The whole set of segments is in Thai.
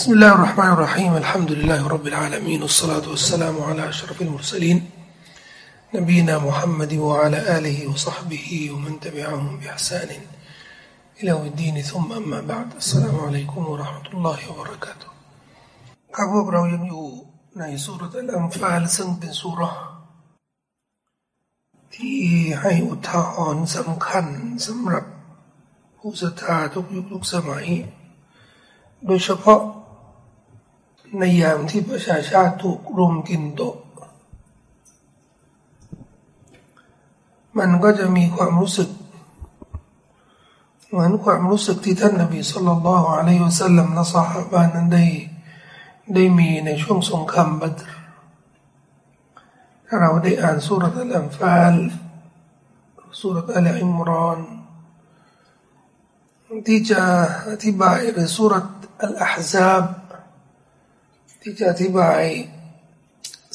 بسم الله الرحمن الرحيم الحمد لله رب العالمين والصلاة والسلام على أشرف المرسلين نبينا محمد وعلى آله وصحبه ومن تبعهم بإحسان إلى يوم الدين ثم أما بعد السلام عليكم ورحمة الله وبركاته ครับพวกเรายังอยู่ในสุรอัลอัมฟาลซึ่งเป็นสุรที่ให้อุทาหรณ์สำคัญสำหรับผู้ศรัทธาทุกยุคทุกสมัย โดยเฉพาะ ในยามที่ประชาชาติถูกรุมกินโตะมันก็จะมีความรู้สึก เหมือนความรู้สึกที่ท่านนบีสุลต่านละอะลัยฮิวสัลลัมและสหานั้นได้ได้มีในช่วงสงครามบัตรถ้าเราได้อ่านสุรอัลอัมฟาลสุรอัลอิมรอนที่จะอธิบายหรือสุรอัลอาฮซาบ ที่จะอธิบาย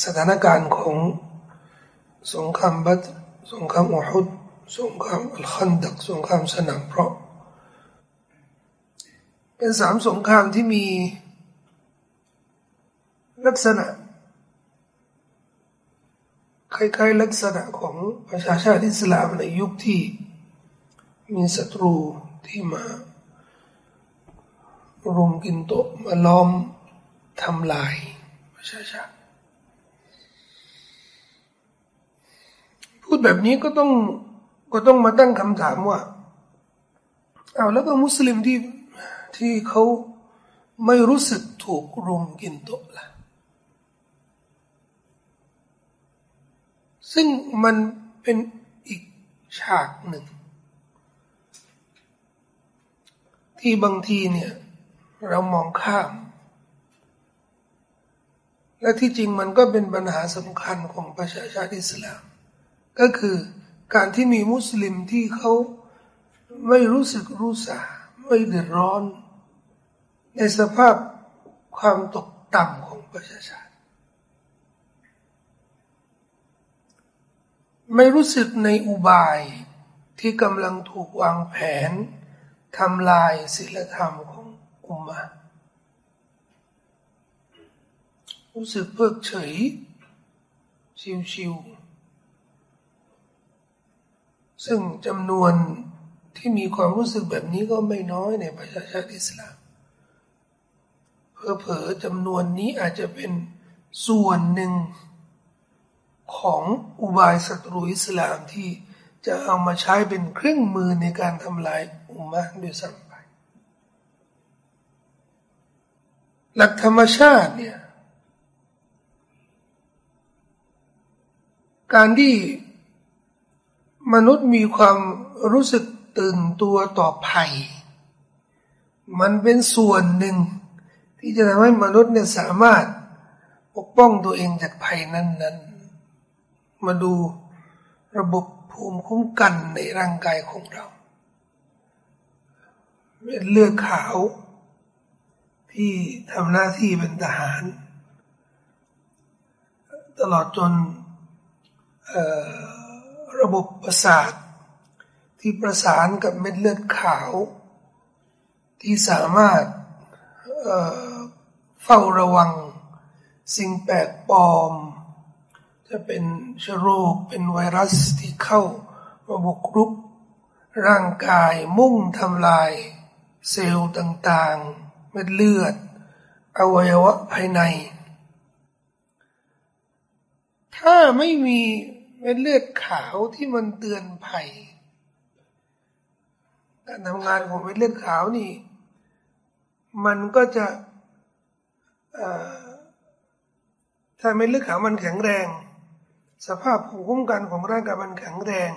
สถานการณ์ของสงครามบัตสงครามอุฮุดสงครามอัลคันดักสงครามสนามเพราะ เป็นสามสงครามที่มีลักษณะคล้ายๆลักษณะของประชาชาติอิสลามในยุคที่มีศัตรูที่มารุมกินโตมาล้อม ทำลายประชาชาติพูดแบบนี้ก็ต้องก็ต้องมาตั้งคำถามว่าเอาแล้วก็มุสลิมที่ที่เขาไม่รู้สึกถูกรุมกินโตล่ะซึ่งมันเป็นอีกฉากหนึ่ง ที่บางทีเนี่ย เรามองข้าม และที่จริงมันก็เป็นปัญหาสำคัญของประชาชาติอิสลาม ก็คือการที่มีมุสลิมที่เขาไม่รู้สึกรู้สาไม่เดือดร้อน ในสภาพความตกต่ำของประชาชาติ ไม่รู้สึกในอุบายที่กำลังถูกวางแผนทำลายศีลธรรมของอุมมะ รู้สึกเพิกเฉย ชิวๆซึ่งจำนวนที่มีความรู้สึกแบบนี้ก็ไม่น้อยในประชาชาติอิสลามเพอๆจำนวนนี้อาจจะเป็นส่วนหนึ่งของอุบายศัตรูอิสลามที่จะเอามาใช้เป็นเครื่องมือในการทำลายอุมมะด้วยซ้ำไปหลักธรรมชาติเนี่ย การที่มนุษย์มีความรู้สึกตื่นตัวต่อภัย มันเป็นส่วนหนึ่ง ที่จะทำให้มนุษย์เนี่ยสามารถปกป้องตัวเองจากภัยนั้นๆ มาดูระบบภูมิคุ้มกันในร่างกายของเราเป็นเลือดขาว ที่ทำหน้าที่เป็นทหาร ตลอดจน ระบบประสาท ที่ประสานกับเม็ดเลือดขาว ที่สามารถเฝ้าระวังสิ่งแปลกปลอม จะเป็นเชื้อโรคเป็นไวรัสที่เข้ามาบุกรุก ร่างกายมุ่งทำลาย เซลล์ต่างๆ เม็ดเลือด อวัยวะภายใน ถ้าไม่มี เม็ดเลือดขาวที่มันเตือนภัย การทำงานของเม็ดเลือดขาวนี่ มันก็จะถ้าเม็ดเลือดขาวมันแข็งแรง สภาพภูมิคุ้มกันของร่างกายมันแข็งแรง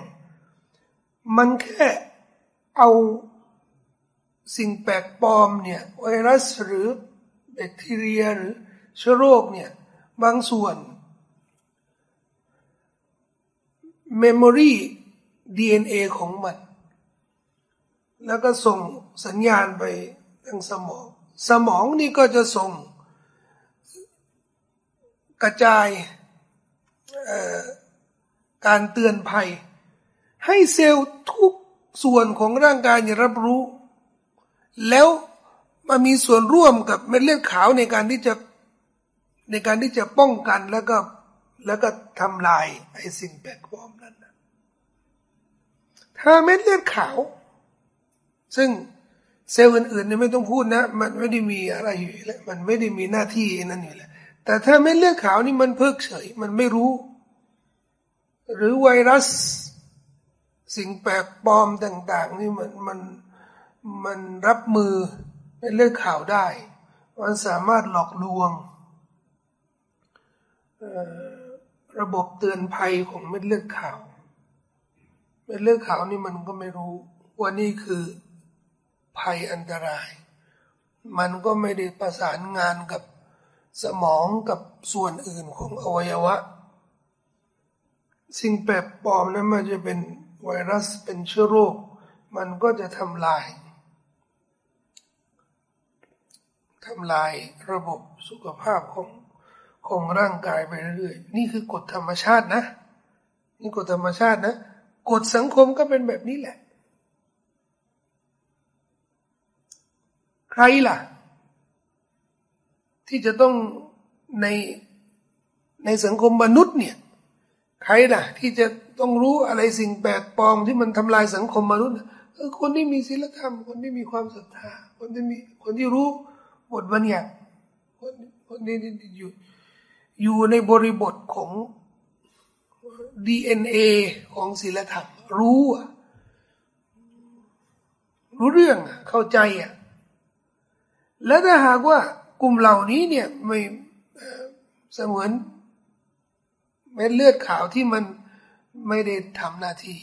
มันแค่เอาสิ่งแปลกปลอมเนี่ยไวรัสหรือแบคทีเรียหรือเชื้อโรคเนี่ยบางส่วน memory ดีเอ็นเอของมัน แล้วก็ส่งสัญญาณไปทางสมอง สมองนี่ก็จะส่ง กระจายการเตือนภัย ให้เซลล์ทุกส่วนของร่างกายรับรู้ แล้วมามีส่วนร่วมกับเม็ดเลือดขาวในการที่จะในการที่จะป้องกันแล้วก็ แล้วก็ทำลายไอ้สิ่งแปลกปลอมนั้นนะถ้าเม็ดเลือดขาว ซึ่งเซลล์อื่นๆเนี่ยไม่ต้องพูดนะ มันไม่ได้มีอะไรอยู่แล้ว มันไม่ได้มีหน้าที่นั่นอยู่แล้ว แต่ถ้าเม็ดเลือดขาวนี่มันเพิกเฉย มันไม่รู้ หรือไวรัส สิ่งแปลกปลอมต่าง ๆ นี่มันมันมันรับมือเม็ดเลือดขาวได้ มันสามารถหลอกลวง ระบบเตือนภัยของเม็ดเลือดขาว เม็ดเลือดขาวนี่มันก็ไม่รู้ว่านี่คือภัยอันตราย มันก็ไม่ได้ประสานงานกับสมองกับส่วนอื่นของอวัยวะ สิ่งแปลกปลอมนั้นมันจะเป็นไวรัสเป็นเชื้อโรค มันก็จะทำลายทำลายระบบสุขภาพของ ของร่างกายไปเรื่อยๆนี่คือกฎธรรมชาตินะ นี่กฎธรรมชาตินะกฎสังคมก็เป็นแบบนี้แหละ ใครล่ะ ที่จะต้องในในสังคมมนุษย์เนี่ย ใครล่ะ ที่จะต้องรู้อะไรสิ่งแปลกปลอมที่มันทำลายสังคมมนุษย์คนที่มีศีลธรรม คนที่มีความศรัทธา คนที่มีคนที่รู้บทบัญญัติคนคนที่อยู่ อยู่ในบริบทของ DNA ของศีลธรรม รู้รู้เรื่องเข้าใจอะแล้วถ้าหากว่ากลุ่มเหล่านี้เนี่ยไม่เสมือนเม็ดเลือดขาวที่มันไม่ได้ทำหน้าที่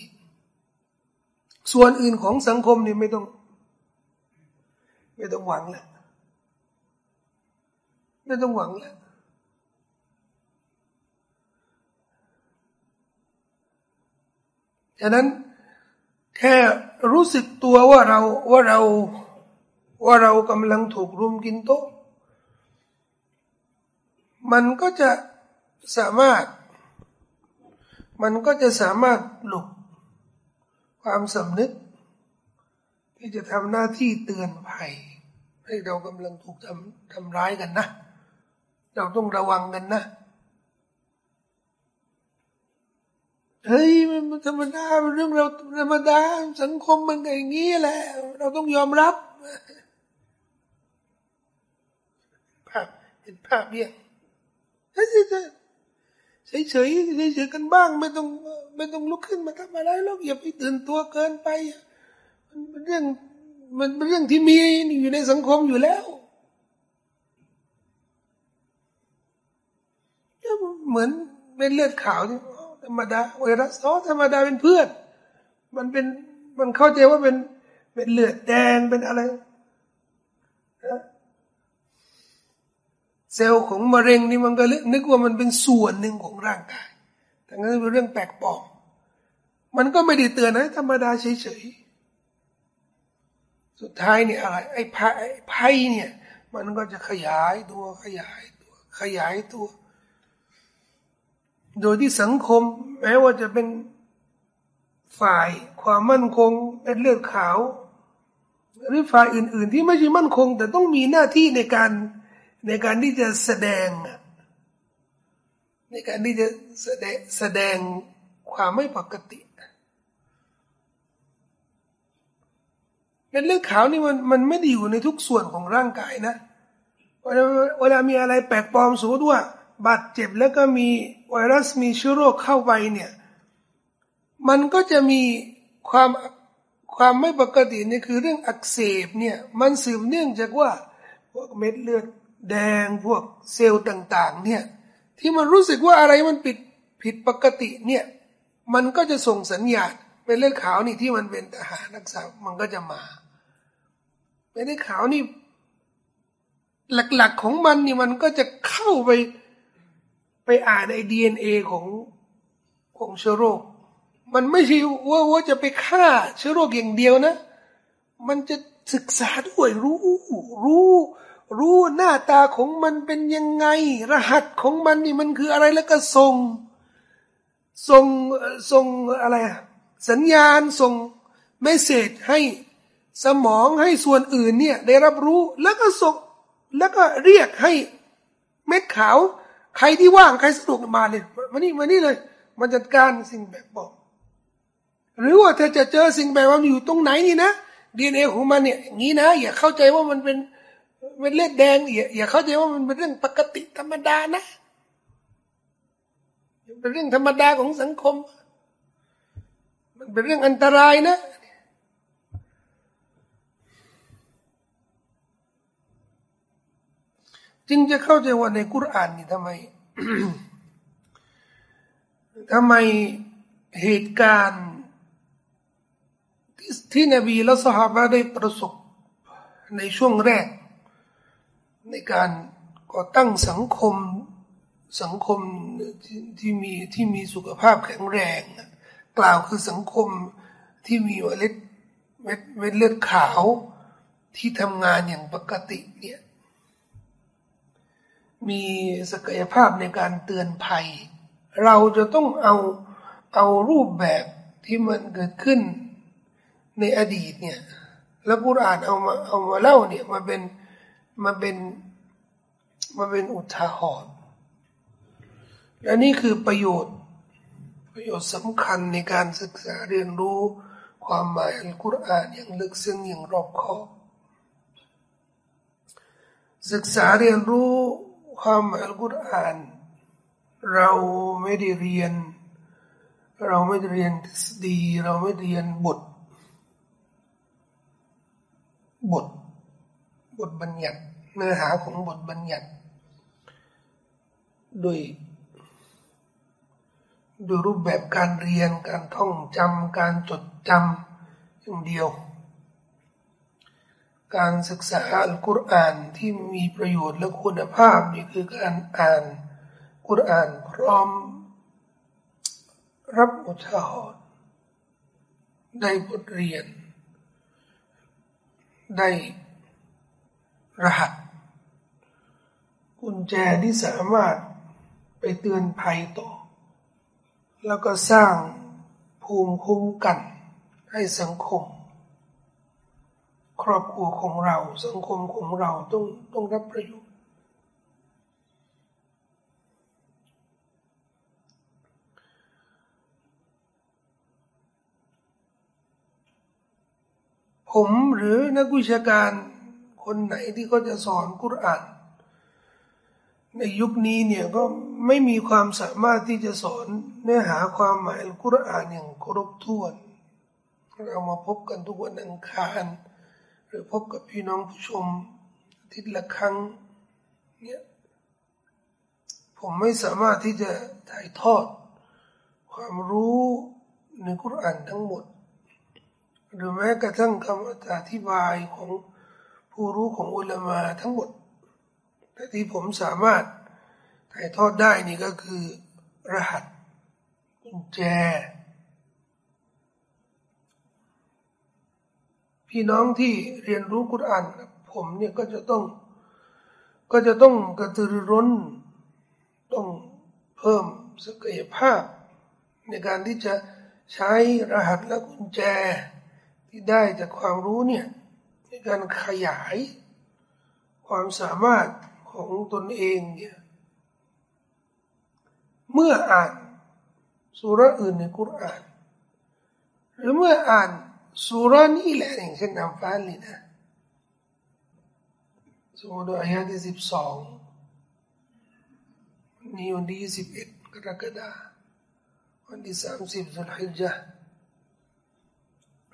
ส่วนอื่นของสังคมนี่ไม่ต้อง ไม่ต้องหวังแล้วไม่ต้องหวังแล้ว ฉะนั้นแค่รู้สึกตัวว่าเราว่าเราว่าเรากำลังถูกรุมกินโต๊ะ มันก็จะสามารถ มันก็จะสามารถหลบความสำนึก ที่จะทำหน้าที่เตือนภัย ให้เรากำลังถูกทำทำร้ายกันนะ เราต้องระวังกันนะ เฮ้ยมันธรรมดาเป็นเรื่องเราธรรมดา สังคมมันก็อย่างนี้แหละ เราต้องยอมรับภาพเห็นภาพเบี้ยเฉยเฉยเฉยเฉยกันบ้าง ไม่ต้องไม่ต้องลุกขึ้นมาทำอะไรหรอกอย่าไปตื่นตัวเกินไป มันเป็นเรื่องมันเป็นเรื่องที่มีอยู่ในสังคมอยู่แล้วเหมือนเป็นเลือดขาวนี่ ธรรมดาไวรัสอ๋อธรรมดาเป็นเพื่อน มันเป็นมันเข้าใจว่าเป็นเป็นเลือดแดงเป็นอะไรเซลล์ของมะเร็งนี่มันก็นึกว่ามันเป็นส่วนหนึ่งของร่างกายแต่งั้นเป็นเรื่องแปลกปลอมมันก็ไม่ได้เตือนนะธรรมดาเฉยๆ สุดท้ายเนี่ยอะไรไอ้ไพ่ไพ่เนี่ย มันก็จะขยายตัวขยายตัวขยายตัว โดยที่สังคม แม้ว่าจะเป็นฝ่ายความมั่นคงเป็นเลือดขาว หรือฝ่ายอื่น ๆ ที่ไม่ใช่มั่นคง แต่ต้องมีหน้าที่ในการในการที่จะแสดง ในการที่จะแสดงแสดงความไม่ปกติเป็นเลือดขาวนี่มันมันไม่ได้อยู่ในทุกส่วนของร่างกายนะเวลาเวลามีอะไรแปลกปลอมสมมติว่าบาดเจ็บแล้วก็มี ไวรัสมีเชื้อโรคเข้าไปเนี่ย มันก็จะมีความความไม่ปกตินี่คือเรื่องอักเสบเนี่ยมันสืบเนื่องจากว่าพวกเม็ดเลือดแดงพวกเซลล์ต่าง ๆ เนี่ยที่มันรู้สึกว่าอะไรมันผิดผิดปกติเนี่ยมันก็จะส่งสัญญาณเป็นเลือดขาวนี่ที่มันเป็นทหารรักษามันก็จะมาเป็นเลือดขาวนี่ หลักๆของมันนี่มันก็จะเข้าไป ไปอ่านไอ้ดีเอ็นเอของของเชื้อโรค มันไม่ใช่ว่าว่าจะไปฆ่าเชื้อโรคอย่างเดียวนะ มันจะศึกษาด้วยรู้ รู้ รู้หน้าตาของมันเป็นยังไง รหัสของมันนี่มันคืออะไรแล้วก็ส่งส่งส่งอะไรสัญญาณส่งเมสเซจให้สมองให้ส่วนอื่นเนี่ยได้รับรู้แล้วก็ส่งแล้วก็เรียกให้เม็ดขาว ใครที่ว่างใครสะดวกมาเลยมานี่มานี่เลยมาจัดการสิ่งแบบบอก หรือว่าเธอจะเจอสิ่งแบบว่าอยู่ตรงไหนนี่นะดีเอ็นเอของมันเนี่ยอย่างนี้นะ อย่าเข้าใจว่ามันเป็นเป็นเลือดแดงอย่าอย่าเข้าใจว่ามันเป็นเรื่องปกติธรรมดานะเป็นเรื่องธรรมดาของสังคม มันเป็นเรื่องอันตรายนะ จึงจะเข้าใจว่าในกุรานนี่ทำไมทำไมเหตุการณ์ที่ที่นบีและสหายได้ประสบในช่วงแรก ในการก่อตั้งสังคมสังคมที่ที่มีที่มีสุขภาพแข็งแรง กล่าวคือสังคมที่มีเล็ดเม็ดเม็ดเลือดขาวที่ทำงานอย่างปกติเนี่ย มีศักยภาพในการเตือนภัย เราจะต้องเอาเอารูปแบบที่มันเกิดขึ้นในอดีตเนี่ยแล้วกุรอานเอามาเอามาเล่าเนี่ยมาเป็นมาเป็นมาเป็นอุทาหรณ์และนี่คือประโยชน์ประโยชน์สำคัญในการศึกษาเรียนรู้ความหมายอัลกุรอานอย่างลึกซึ้งอย่างรอบคอบ ศึกษาเรียนรู้ ความหมายอัลกุรอาน เราไม่ได้เรียน เราไม่ได้เรียนทฤษฎีเราไม่ได้เรียนบท บท บทบัญญัติ เนื้อหาของบทบัญญัติโดยโดยรูปแบบการเรียนการท่องจำการจดจำอย่างเดียว การศึกษาอัลกุรอานที่มีประโยชน์และคุณภาพนี่คือการอ่านกุรอานพร้อม รับอุทาหรณ์ได้บทเรียน ได้รหัส กุญแจที่สามารถไปเตือนภัยต่อ แล้วก็สร้างภูมิคุ้มกันให้สังคม ครอบครัวของเราสังคมของเราต้องต้องรับประโยชน์ผมหรือนักวิชาการคนไหนที่เขาจะสอนกุรอาน ในยุคนี้เนี่ยก็ไม่มีความสามารถที่จะสอนเนื้อหาความหมายกุรอานอย่างครบถ้วน เรามาพบกันทุกวันอังคาร รือพบกับพี่น้องผู้ชมทิตย์ละครั้งเนี่ยผมไม่สามารถที่จะถ่ายทอด ความรู้ในกุรานทั้งหมด หรือแม้กระทั่งคำอธิบายของผู้รู้ของอุลามาทั้งหมด แต่ที่ผมสามารถถ่ายทอดได้นี่ก็คือรหัสกุญแจ พี่น้องที่เรียนรู้กุรอานผมเนี่ยก็จะต้อง ก็จะต้องกระตือรือร้น ต้องเพิ่มศักยภาพ ในการที่จะใช้รหัสและกุญแจ ที่ได้จากความรู้เนี่ยในการขยายความสามารถของตนเองเนี่ยเมื่ออ่านสุรอื่นในกุรอาน หรือเมื่ออ่าน สุรานี่แหละอย่างเช่นอัมฟาลนี่นะสมมติอายะที่สิบสองนี่วันที่สิบเอ็ดกรกฎาวันที่สามสิบสุลฮิจญะ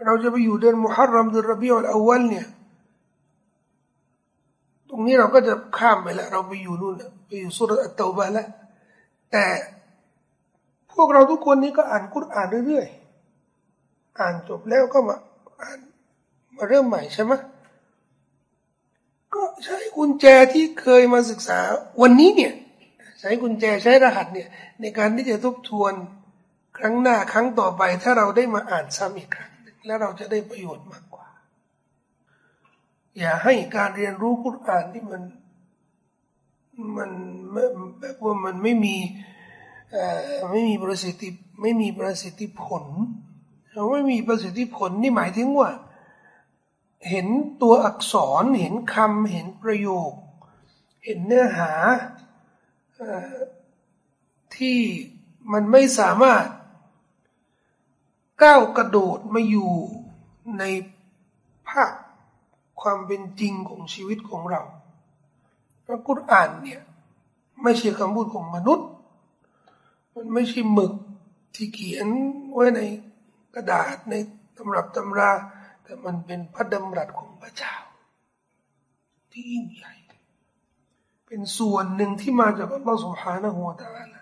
เราจะไปอยู่เดือนมุฮัรรอมเดือนรบีอัลอวัลเนี่ยตรงนี้เราก็จะข้ามไปแล้วเราไปอยู่นู่นไปอยู่สุรอัตตบะแล้วแต่พวกเราทุกคนนี้ก็อ่านกุรอานเรื่อยๆ อ่านจบแล้วก็มาอ่านมาเริ่มใหม่ใช่ไหมก็ใช้กุญแจที่เคยมาศึกษาวันนี้เนี่ยใช้กุญแจใช้รหัสเนี่ยในการที่จะทบทวนครั้งหน้าครั้งต่อไป ถ้าเราได้มาอ่านซ้ำอีกครั้งแล้วเราจะได้ประโยชน์มากกว่า อย่าให้การเรียนรู้กุรอานที่มันมันแบบว่ามันไม่มีไม่มีประสิทธิไม่มีประสิทธิผล เราไม่มีประสิทธิผลนี่หมายถึงว่า เห็นตัวอักษรเห็นคำเห็นประโยค เห็นเนื้อหาที่มันไม่สามารถ ก้าวกระโดดมาอยู่ในภาคความเป็นจริงของชีวิตของเราพระกุรอานเนี่ยไม่ใช่คำพูดของมนุษย์ มันไม่ใช่หมึกที่เขียนไว้ใน กระดาษในตำรับตำรา แต่มันเป็นพระดำรัสของพระเจ้า ที่ยิ่งใหญ่ เป็นส่วนหนึ่งที่มาจากอัลลอฮฺสุบฮานะฮูะตะอาล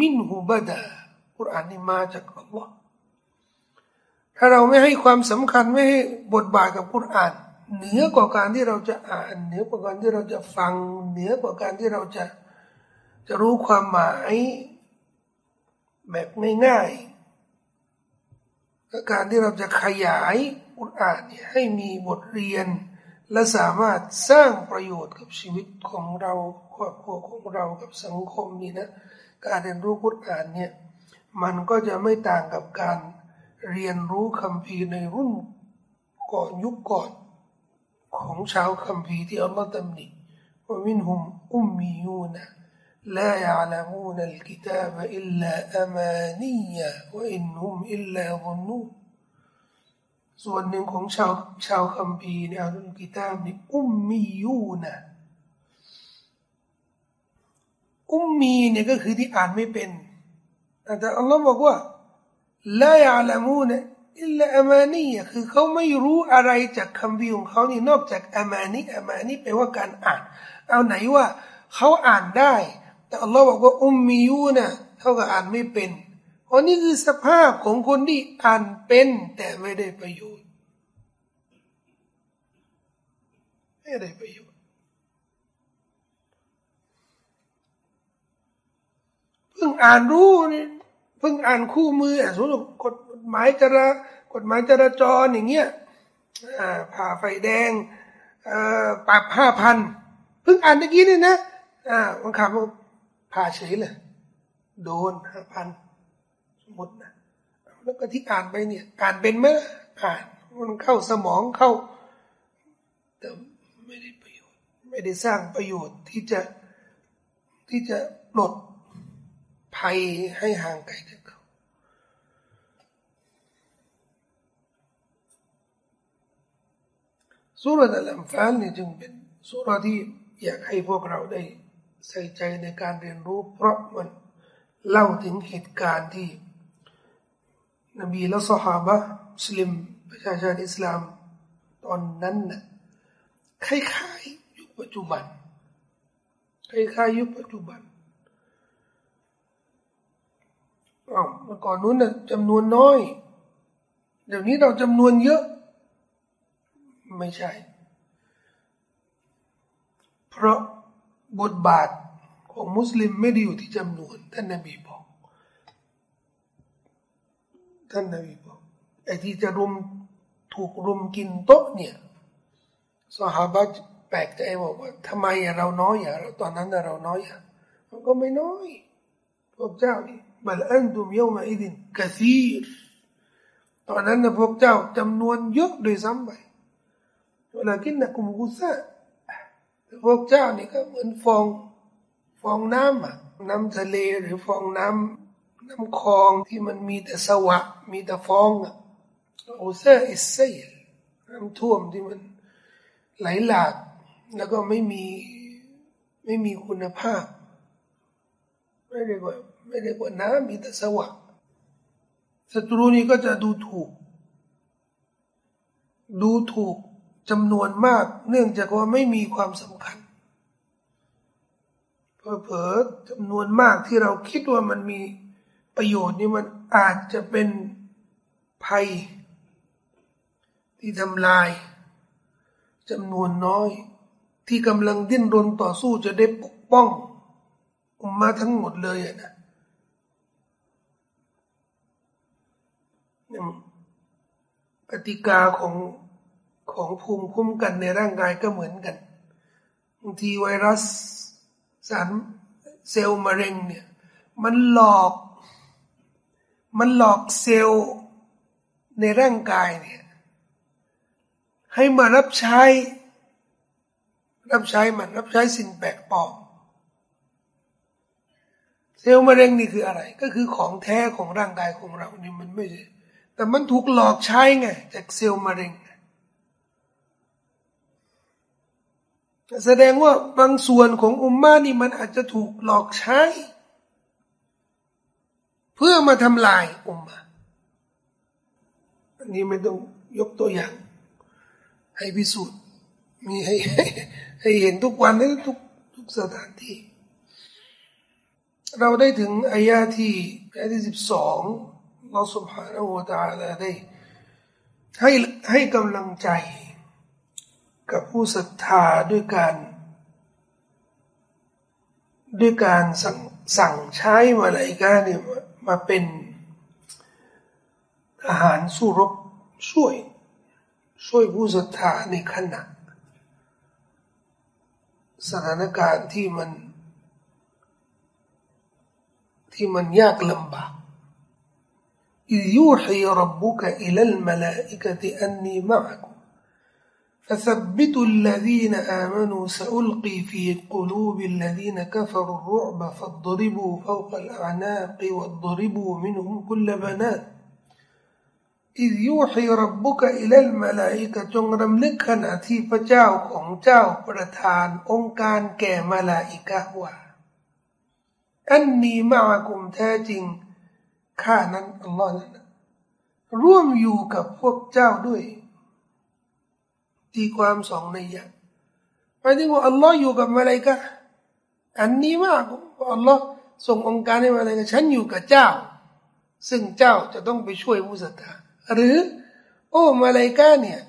มินหูบดาอุรานนี่มาจากอัลลอฮ์ถ้าเราไม่ให้ความสำคัญไม่ให้บทบาทกับกุรานเหนือกว่าการที่เราจะอ่านเหนือกว่าการที่เราจะฟังเหนือกว่าการที่เราจะจะรู้ความหมายแบบง่าย ก็การที่เราจะขยายอุรอานเนี่ยให้มีบทเรียน และสามารถสร้างประโยชน์กับชีวิตของเราครอบครัวของเรากับสังคมนี่นะการเรียนรู้กุรอานเนี่ยมันก็จะไม่ต่างกับการเรียนรู้คำพีในรุ่นก่อนยุคก่อนของชาวคัมภีที่อัลลอฮ์ตำหนิว่ามินหุมอุมมียูนะ لا يعلمون الكتاب إلا أمانية وإن هم إلا ظنون ส่วนหนึ่งของชาวชาวคัมภีร์ในอัลกุตาบนี่อุมมียูนะอุมมีเนี่ยก็คือที่อ่านไม่เป็น แต่อัลลอฮ์บอกว่าลายาลามูนะอิลลาอามานีคือเขาไม่รู้อะไรจากคำวิของเขานี่นอกจากอามานีอามานีแปลว่าการอ่าน เอาไหนว่าเขาอ่านได้ แต่อัลลอฮ์บอกว่าอุมมียูนะเขาก็อ่านไม่เป็นเพราะนี่คือสภาพของคนที่อ่านเป็น แต่ไม่ได้ประโยชน์ ไม่ได้ประโยชน์ เพิ่งอ่านรู้นี่เพิ่งอ่านคู่มือสมมติกฎหมายจรากฎหมายจราจรอย่างเงี้ยผ่าไฟแดงปรับห้าพันเพิ่งอ่านเมื่อกี้นี่นะอ่าบางคำผ่าเฉยเลย โดนห้าพันสมมตินะแล้วก็ที่อ่านไปเนี่ย อ่านเป็นไหมอ่านมันเข้าสมองเข้า แต่ไม่ได้ประโยชน์ ไม่ได้สร้างประโยชน์ที่จะที่จะปลดภัยให้ห่างไกลจากเขา สุรอัลอัมฟานี่จึงเป็นสุรที่อยากให้พวกเราได้ ใส่ใจในการเรียนรู้ เพราะมันเล่าถึงเหตุการณ์ที่ นบีและสหาบะมุสลิมประชาชนอิสลาม ตอนนั้นนะ่ะคล้ายๆยุคปัจจุบันคล้ายๆยุคปัจจุบันอ้าวเมื่อก่อนนู้นน่ะจำนวนน้อย เดี๋ยวนี้เราจำนวนเยอะ ไม่ใช่ เพราะ บทบาทของมุสลิมไม่ได้อยู่ที่จำนวน ท่านนบีบอก ท่านนบีบอกไอ้ที่จะรุมถูกรุมกินโต๊ะเนี่ยสหาบะแปลกใจบอกว่าทำไมเราน้อยอะเราตอนนั้นเราน้อยอะมันก็ไม่น้อย พวกเจ้านี่บัลอันตุมเยามาอิดินกะซีรตอนนั้นนะพวกเจ้าจำนวนเยอะโดยซ้ำไปเวลากินนะกุมกุซะ พวกเจ้านี่ก็เหมือนฟองฟองน้ำอะน้ำทะเลหรือฟองน้ำน้ำคลองที่มันมีแต่สวะ มีแต่ฟองอะโอเซอิสเซยน้ำท่วมที่มันไหลหลาก แล้วก็ไม่มีไม่มีคุณภาพ ไม่ได้ว่าไม่ได้ว่าน้ำมีแต่สว่างศัตรูนี้ก็จะดูถูก ดูถูก จำนวนมาก เนื่องจากว่าไม่มีความสำคัญเผลอๆจำนวนมากที่เราคิดว่ามันมีประโยชน์นี่มันอาจจะเป็นภัย ที่ทำลายจำนวนน้อย ที่กำลังดิ้นรนต่อสู้จะได้ปกป้องอุมมาทั้งหมดเลยนะกติกาของ ของภูมิคุ้มกันในร่างกายก็เหมือนกันบางทีไวรัสสารเซลล์มะเร็งเนี่ยมันหลอก มันหลอกเซลล์ในร่างกายเนี่ยให้มารับใช้ รับใช้มันรับใช้สิ่งแปลกปลอมเซลล์มะเร็งนี่คืออะไร ก็คือของแท้ของร่างกายของเรานี่มันไม่ใช่แต่มันถูกหลอกใช้ไงจากเซลล์มะเร็ง แสดงว่าบางส่วนของอุมมานี่มันอาจจะถูกหลอกใช้ เพื่อมาทำลายอุมมาอันนี้ไม่ต้องยกตัวอย่าง ให้พิสูจน์มีให้ให้เห็นทุกวันนทุกทุกสถานที่ เราได้ถึงอายาที่อายที่สิบสองเราสุภาพวตาลาได้ให้ให้กำลังใจ กับผู้ศรัทธาด้วยการด้วยการสั่งสั่งใช้มาลายกาเนี่ยมาเป็นอาหารสู้รบช่วย ช่วยผู้ศรัทธาในขณะสถานการณ์ที่มัน ที่มันยากลำบากอิยูฮีรับบุกอิลลมลาอิกะติอันนีมาคุ فثبتوا الذين آمنوا سألقي في قلوب الذين كفروا الرعب فاضربوا فوق الأعناق واضربوا منهم كل بنات إذ يوحي ربك إلى الملائكة จงรำลึกขณะที่พระเจ้าของเจ้าประทานองค์การแก่มาลาอิกะว่าอันนี้มากุมแท้จริงข้านั้นอัลลอฮ์นั้นร่วมอยู่กับพวกเจ้าด้วย ตีความสองในย่างหมายถึงว่าอัลลอฮ์อยู่กับมาเลยกะอันนี้มากอัลลอฮ์ส่งองค์การให้มาเลยกะฉันอยู่กับเจ้า ซึ่งเจ้าจะต้องไปช่วยผู้ศรัทธาหรือ โอ้มาเลยกะเนี่ย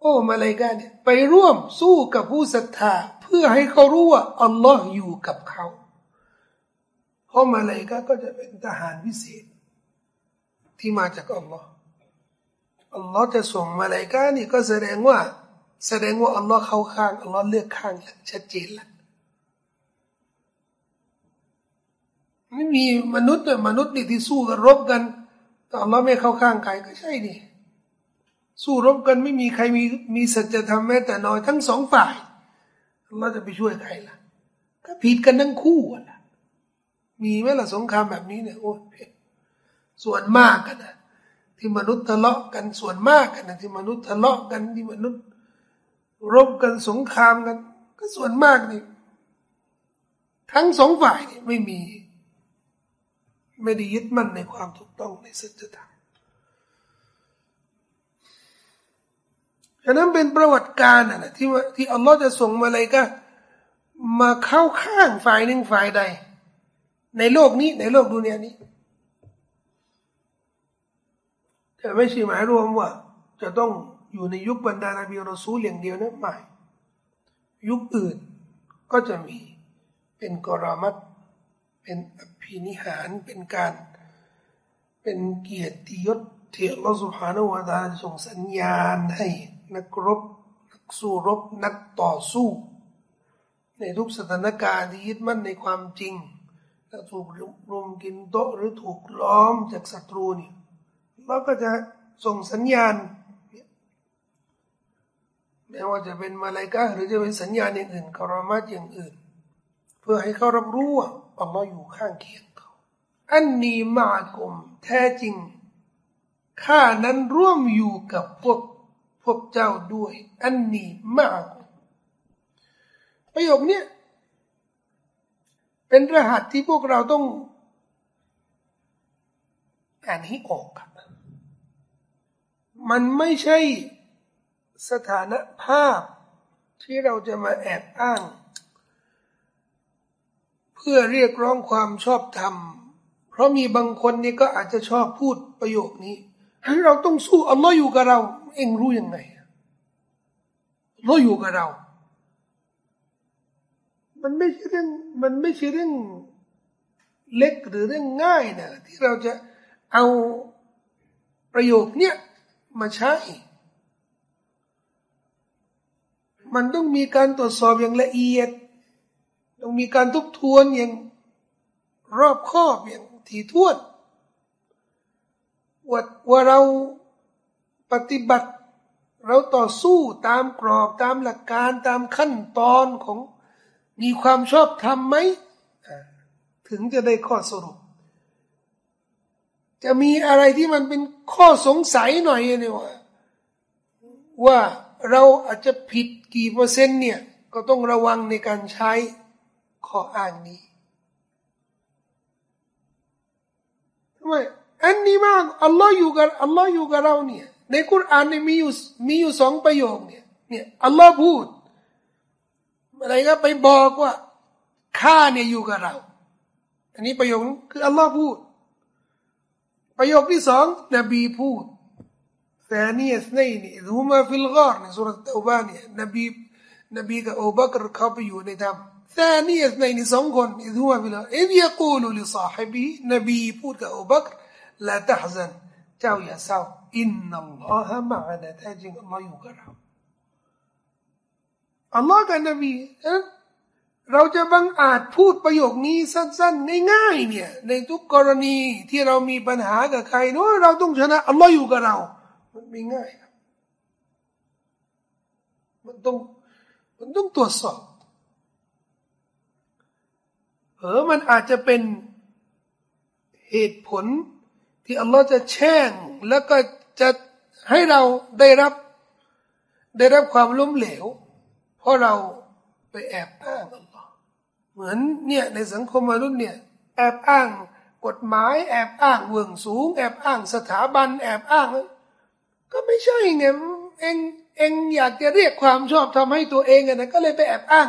โอ้มาเลยกะเนี่ยไปร่วมสู้กับผู้ศรัทธา เพื่อให้เขารู้ว่าอัลลอฮ์อยู่กับเขาเพราะมาเลยกะก็จะเป็นทหารพิเศษ ที่มาจากอัลลอฮ์ อัลลอฮ์จะส่งมาลายกานี่ก็แสดงว่า แสดงว่าอัลลอฮ์เข้าข้างอัลลอฮ์เลือกข้างชัดเจนล้วไม่มีมนุษย์เนี่ยมนุษย์นี่ที่สู้กันรบกันแต่อัลลอฮ์ไม่เข้าข้างใครก็ใช่ดิสู้รบกันไม่มีใครมีมีสัจธรรมแม้แต่น้อยทั้งสองฝ่ายอัลลอฮ์จะไปช่วยใครล่ะ ก็ผิดกันทั้งคู่อะมีไหมล่ะสงครามแบบนี้เนี่ยโอ้ส่วนมากกันนะ ที่มนุษย์ทะเลาะกันส่วนมากกันนะที่มนุษย์ทะเลาะกันที่มนุษย์รบกันสงครามกัน ก็ส่วนมากนี่ทั้งสองฝ่ายนี่ไม่มี ไม่ได้ยึดมั่นในความถูกต้องในสัจธรรมฉะนั้นเป็นประวัติการนะที่ที่อัลลอฮ์จะส่งมาอะไรก็มาเข้าข้างฝ่ายหนึ่งฝ่ายใด ในโลกนี้ในโลกดุนยานี้ แต่ไม่ใช่หมายรวมว่า จะต้องอยู่ในยุคบรรดานบีรอซูลอย่างเดียวนะไม่ยุคอื่นก็จะมีเป็นกรามัตเป็นอภินิหารเป็นการเป็นเกียรติยศที่อัลลอฮฺสุบฮานวะตาส่งสัญญาณให้นักรบ นักสู้รบนักต่อสู้ ในทุกสถานการณ์ที่ยึดมั่นในความจริงถ้าถูกรุมกินโต๊ะหรือถูกล้อมจากศัตรูนี่ เราก็จะส่งสัญญาณแม้ว่าจะเป็นมาลายกาหรือจะเป็นสัญญาณอย่างอื่นคารมาอย่างอื่น เพื่อให้เขารับรู้ว่าอัลลอฮ์อยู่ข้างเคียงเขาอันนี้มากุมแท้จริงข้านั้นร่วมอยู่กับพวกพวกเจ้าด้วย อันนี้มากุมประโยคนี้เป็นรหัสที่พวกเราต้องอ่านให้ออก มันไม่ใช่สถานภาพที่เราจะมาแอบอ้าง เพื่อเรียกร้องความชอบธรรม เพราะมีบางคนนี่ก็อาจจะชอบพูดประโยคนี้ให้เราต้องสู้อัลลอฮ์อยู่กับเรา เองรู้ยังไงอัลลอฮ์อยู่กับเรา มันไม่ใช่เรื่องมันไม่ใช่เรื่องเล็กหรือเรื่องง่ายนะที่เราจะเอาประโยคเนี้ย มาใช้ มันต้องมีการตรวจสอบอย่างละเอียด ต้องมีการทบทวนอย่างรอบคอบอย่างถี่ถ้วนว่าว่าเราปฏิบัติ เราต่อสู้ตามกรอบตามหลักการตามขั้นตอนของมีความชอบธรรมไหม ถึงจะได้ข้อสรุป จะมีอะไรที่มันเป็นข้อสงสัยหน่อยเนี่ยว่าว่าเราอาจจะผิดกี่เปอร์เซ็นต์เนี่ย ก็ต้องระวังในการใช้ข้ออ้างนี้ทำไมอันนี้มากอัลลอฮ์อยู่กับอัลลอฮ์อยู่กับเราเนี่ย ในคุรานเนี่ยมีอยู่มีอยู่สองประโยคเนี่ยเนี่ยอัลลอฮ์พูดอะไรก็ไปบอกว่าข้าเนี่ยอยู่กับเรา อันนี้ประโยคคืออัลลอฮ์พูด ประโยคที่สองนบีพูดฟานีสเนนี่อิฮุมาฟิลกอรในสุรตะอุบานี่นบีนบีกับอูบักรเข้าไปอยู่ในถ้ำฟานีสเนนี่สองคนอิฮุมาฟิลกอรอิดยกูลุลิซาฮิบีนบีพูดกับอูบักรละตะฮซันเจ้าอย่าเศร้าอินนัลลอฮะมะอานะแท้จริงอัลลอฮ์อยู่กับเราอัลลอฮ์กับนบีนั้น เราจะบังอาจพูดประโยคนี้สั้นๆง่ายๆเนี่ย ในทุกกรณีที่เรามีปัญหากับใครเนาะเราต้องชนะอัลลอฮ์อยู่กับเรา มันไม่ง่ายครับมันต้องมันต้องตรวจสอบเออมันอาจจะเป็นเหตุผลที่อัลลอฮ์จะแช่ง แล้วก็จะให้เราได้รับ ได้รับความล้มเหลว เพราะเราไปแอบอ้างอัลลอฮ์ เหมือนเนี่ยในสังคมมนุษย์เนี่ยแอบอ้างกฎหมายแอบอ้างเวืองสูง แอบอ้างสถาบัน แอบอ้าง ก็ไม่ใช่ไงเองเองอยากจะเรียกความชอบทำให้ตัวเองนะก็เลยไปแอบอ้าง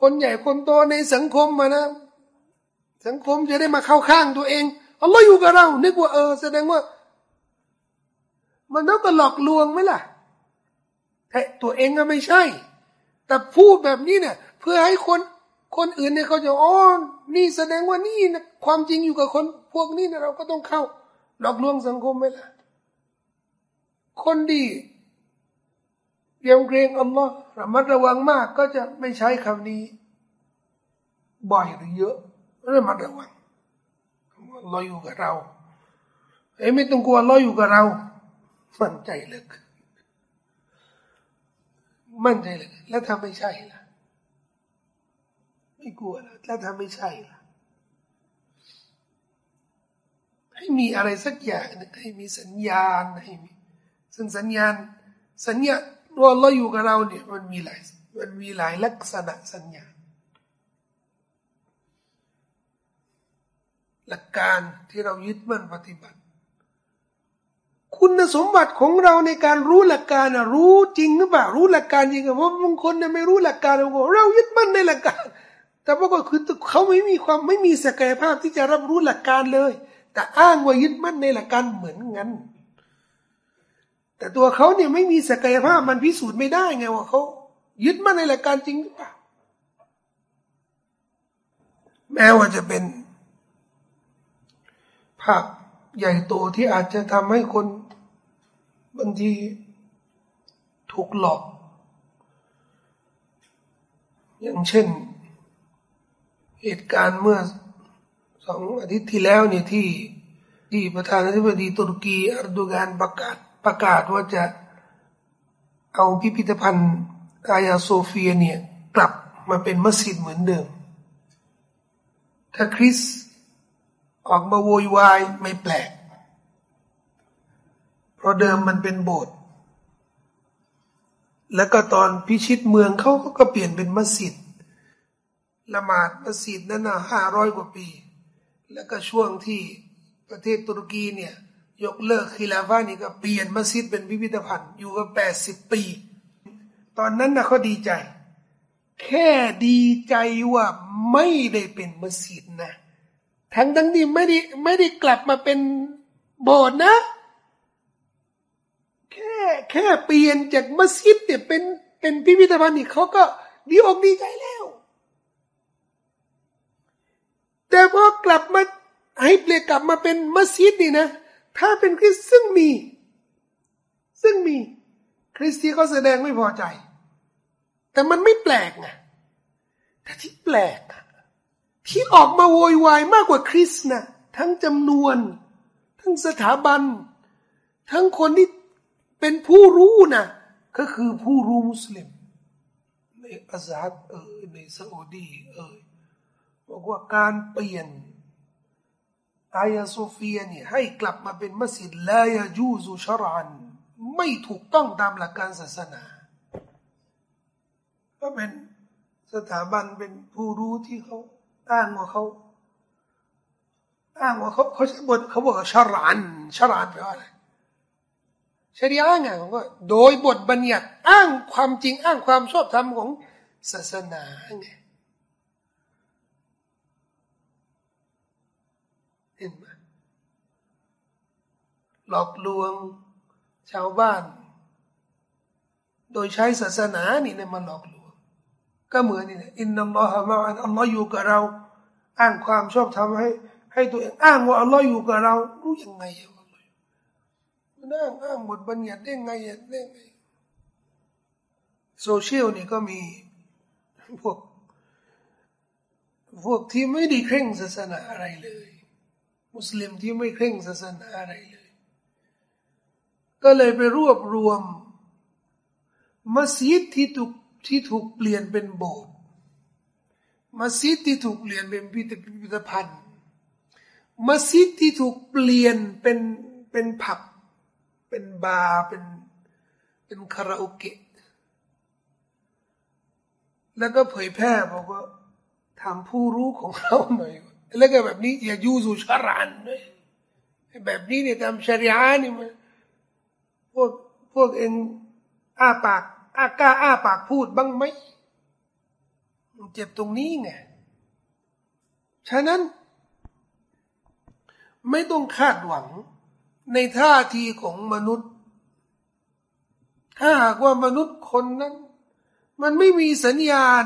คนใหญ่คนโตในสังคมมานะ สังคมจะได้มาเข้าข้างตัวเองอัลลอฮ์อยู่กับเรา นึกว่าเออ แสดงว่า มันต้องก็หลอกลวงไหมล่ะแต่ตัวเองก็ไม่ใช่ แต่พูดแบบนี้เนี่ย เพื่อให้คน คนอื่นเนี่ยเขาจะอ๋อนี่แสดงว่านี่นะความจริงอยู่กับคน พวกนี้นะเราก็ต้องเข้าหลอกลวงสังคมไหมล่ะ คนดีเยมเกรงอัลลอฮ์ระมัดระวังมากก็จะไม่ใช้คำนี้ บ่อยหรือเยอะระมัดระวังอัลอฮ์อยู่กับเราเอ้ไม่ต้องกลัวอัลอฮ์อยู่กับเรา มั่นใจเลยมั่นใจเลยแล้วถ้าไม่ใช่ล่ะ ไม่กลัวแล้วแล้วถ้าไม่ใช่ล่ะให้มีอะไรสักอย่างนึงให้มีสัญญาณให้มีซึ่งสัญญาณ สัญญาว่าเราอยู่กับเราเนี่ยมันมีหลายมันมีหลายลักษณะสัญญาณหลักการที่เรายึดมั่นปฏิบัติ คุณสมบัติของเราในการรู้หลักการนะรู้จริงหรือเปล่ารู้หลักการจริงเพราะบางคนเนี่ยไม่รู้หลักการเรายึดมั่นในหลักการ แต่ปรากฏคือเขาไม่มีความไม่มีศักยภาพที่จะรับรู้หลักการเลย แต่อ้างว่ายึดมั่นในหลักการเหมือนกันแต่ตัวเขาเนี่ยไม่มีศักยภาพมันพิสูจน์ไม่ได้ไงว่าเขายึดมั่นในหลักการจริงหรือเปล่าแม้ว่าจะเป็น ภาพใหญ่โตที่อาจจะทำให้คนบางทีถูกหลอก อย่างเช่น เหตุการณ์เมื่อสองอาทิตย์ที่แล้วเนี่ยที่ที่ประธานาธิบดีตุรกีอัรโดกานประกาศประกาศว่าจะเอาพิพิธภัณฑ์อายาโซเฟียเนี่ยกลับมาเป็นมัสยิดเหมือนเดิม ถ้าคริสออกมาโวยวายไม่แปลก เพราะเดิมมันเป็นโบสถ์แล้วก็ตอนพิชิตเมืองเขาก็เปลี่ยนเป็นมัสยิด ละหมาดมัสยิดนั้นนะห้าร้อยกว่าปี แล้วก็ช่วงที่ประเทศตุรกีเนี่ยยกเลิกคิลาฟานี่ก็เปลี่ยนมัสยิดเป็นพิพิธภัณฑ์อยู่กันแปดสิบปี ตอนนั้นนะเขาดีใจ แค่ดีใจว่าไม่ได้เป็นมัสยิดนะ ทั้งทั้งที่ไม่ได้ไม่ได้กลับมาเป็นโบสถ์นะ แค่แค่เปลี่ยนจากมัสยิดเนี่ยเป็นเป็นพิพิธภัณฑ์นี่เขาก็ดีอกดีใจแล้ว แต่พอกลับมาให้เปลี่ยนกลับมาเป็นมัสยิดนี่นะ ถ้าเป็นคริสซึ่งมี ซึ่งมี คริสที่เขาแสดงไม่พอใจ แต่มันไม่แปลกไงแต่ที่แปลกที่ออกมาโวยวายมากกว่าคริสนะทั้งจำนวน ทั้งสถาบัน ทั้งคนที่เป็นผู้รู้นะก็คือผู้รู้มุสลิมในอาซาดเออในซาอุดีเออ บอกว่าการเปลี่ยนอายาโซฟียเนี่ยให้กลับมาเป็นมัสยิดลายาจูซุชรันไม่ถูกต้องตามหลักการศาสนา ก็เป็นสถาบันเป็นผู้รู้ที่เขาอ้างว่าเขาอ้างว่าเขาเขาบทเขาบอกว่าชรันชรันแปลว่าอะไรชริอะไงผมก็โดยบทบัญญัติอ้างความจริงอ้างความชอบธรรมของศาสนาไง เห็นไหมหลอกลวงชาวบ้าน โดยใช้ศาสนานี่เนี่ยมาหลอกลวง ก็เหมือนนี่นะอินนัลลอฮะมาอันอัลลอฮ์อยู่กับเรา อ้างความชอบธรรมให้ ให้ตัวเองอ้างว่าอัลลอฮ์อยู่กับเรา รู้ยังไงว่าอัลลอฮ์มันอ้างอ้างบทบัญญัติได้ไงได้ไงโซเชียลนี่ก็มีพวกพวกที่ไม่ได้เคร่งศาสนาอะไรเลย มุสลิมที่ไม่เคร่งศาสนาอะไรเลย ก็เลยไปรวบรวม มัสยิดที่ถูกที่ถูกเปลี่ยนเป็นโบสถ์มัสยิดที่ถูกเปลี่ยนเป็นพิพิธภัณฑ์มัสยิดที่ถูกเปลี่ยนเป็นเป็นผับ เป็นบาร์เป็นเป็นคาราโอเกะแล้วก็เผยแพร่บอกว่าถามผู้รู้ของเราหน่อย แล้วก็แบบนี้อย่ายูสุชารานแบบนี้เนี่ยตามชริอานี่มันพวกพวกเองอ้าปากอ้ากล้าอ้าปากพูดบ้างไหมเจ็บตรงนี้ไงฉะนั้น ไม่ต้องคาดหวังในท่าทีของมนุษย์ ถ้าหากว่ามนุษย์คนนั้น มันไม่มีสัญญาณ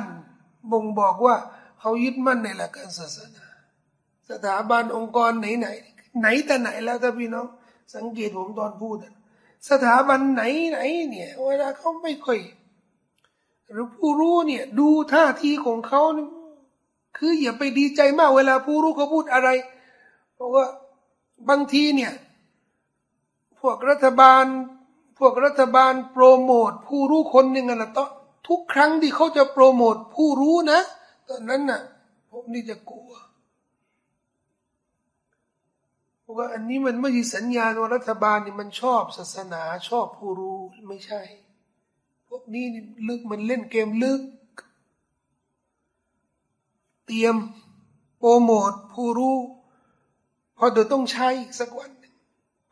บ่งบอกว่าเขายึดมั่นในหลักการศาสนา สถาบันองค์กรไหนไหนไหนแต่ไหนแล้วถ้าพี่น้อง สังเกตผมตอนพูดสถาบันไหนไหนเนี่ยเวลาเขาไม่ค่อยหรือผู้รู้เนี่ยดูท่าทีของเขาคืออย่าไปดีใจมาก เวลาผู้รู้เขาพูดอะไร เพราะว่าบางทีเนี่ย พวกรัฐบาล พวกรัฐบาลโปรโมท ผู้รู้คนหนึ่งนะตอนทุกครั้งที่เขาจะโปรโมทผู้รู้นะ ตอนนั้นน่ะผมนี่จะกลัว ว่าอันนี้มันไม่ใช่สัญญาณว่ารัฐบาลนี่มันชอบศาสนาชอบผู้รู้ไม่ใช่ พวกนี้ลึกมันเล่นเกมลึก เตรียมโปรโมทผู้รู้พอเดี๋ยวต้องใช้สักวัน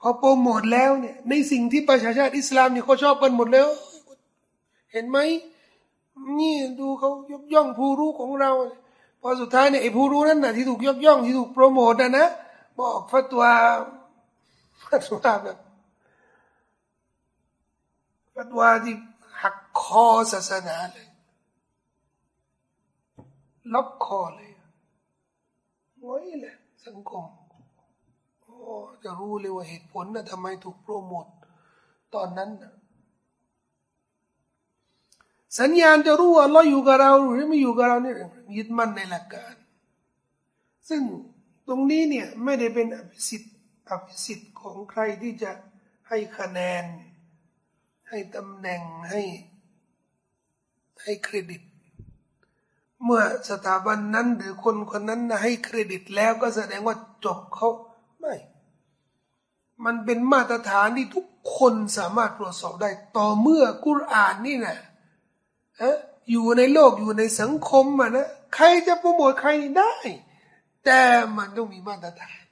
พอโปรโมทแล้วเนี่ย ในสิ่งที่ประชาชาติอิสลามเนี่ยเขาชอบกันหมดแล้ว เห็นไหมนี่ดูเขายกย่องผู้รู้ของเรา พอสุดท้ายเนี่ยไอ้ผู้รู้นั่นน่ะที่ถูกยกย่องที่ถูกโปรโมทนะนะ บอกฟัตวาฟัตวาแบบฟัตวาที่หักคอศาสนาเลยล็อกคอเลยโอ้ยแหละสังคมโอ้จะรู้เลยว่าเหตุผลนะทำไมถูกโปรโมทตอนนั้นนะสัญญาณจะรู้ว่าเราอยู่กับเราหรือไม่อยู่กับเราเนี่ยยึดมั่นในหลักการ ซึ่ง ตรงนี้เนี่ยไม่ได้เป็นอภิสิทธิ์อภิสิทธิ์ของใครที่จะให้คะแนน ให้ตำแหน่งให้ให้เครดิต เมื่อสถาบันนั้นหรือคนคนนั้นนะให้เครดิตแล้วก็แสดงว่าจบเขาไม่ มันเป็นมาตรฐานที่ทุกคนสามารถตรวจสอบได้ ต่อเมื่อกุรอานนี่นะอยู่ในโลกอยู่ในสังคมอะนะใครจะโปรโมทใครได้ แต่มันต้องมีมาตรฐาน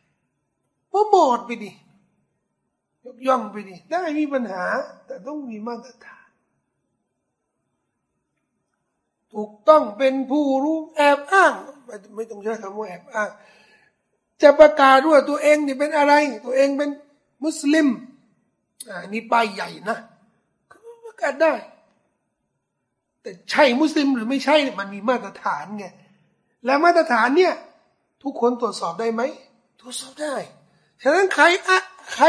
โปรโมทไปดิยกย่องไปดิได้มีปัญหา แต่ต้องมีมาตรฐาน ถูกต้องเป็นผู้รู้แอบอ้าง ไม่ต้องใช้คำว่าแอบอ้าง จะประกาศว่าตัวเองนี่เป็นอะไร ตัวเองเป็นมุสลิมอ่านี่ป้ายใหญ่นะประกาศได้ แต่ใช่มุสลิมหรือไม่ใช่มันมีมาตรฐานไงและมาตรฐานเนี่ย ทุกคนตรวจสอบได้ไหมตรวจสอบได้ฉะนั้นใครอะใคร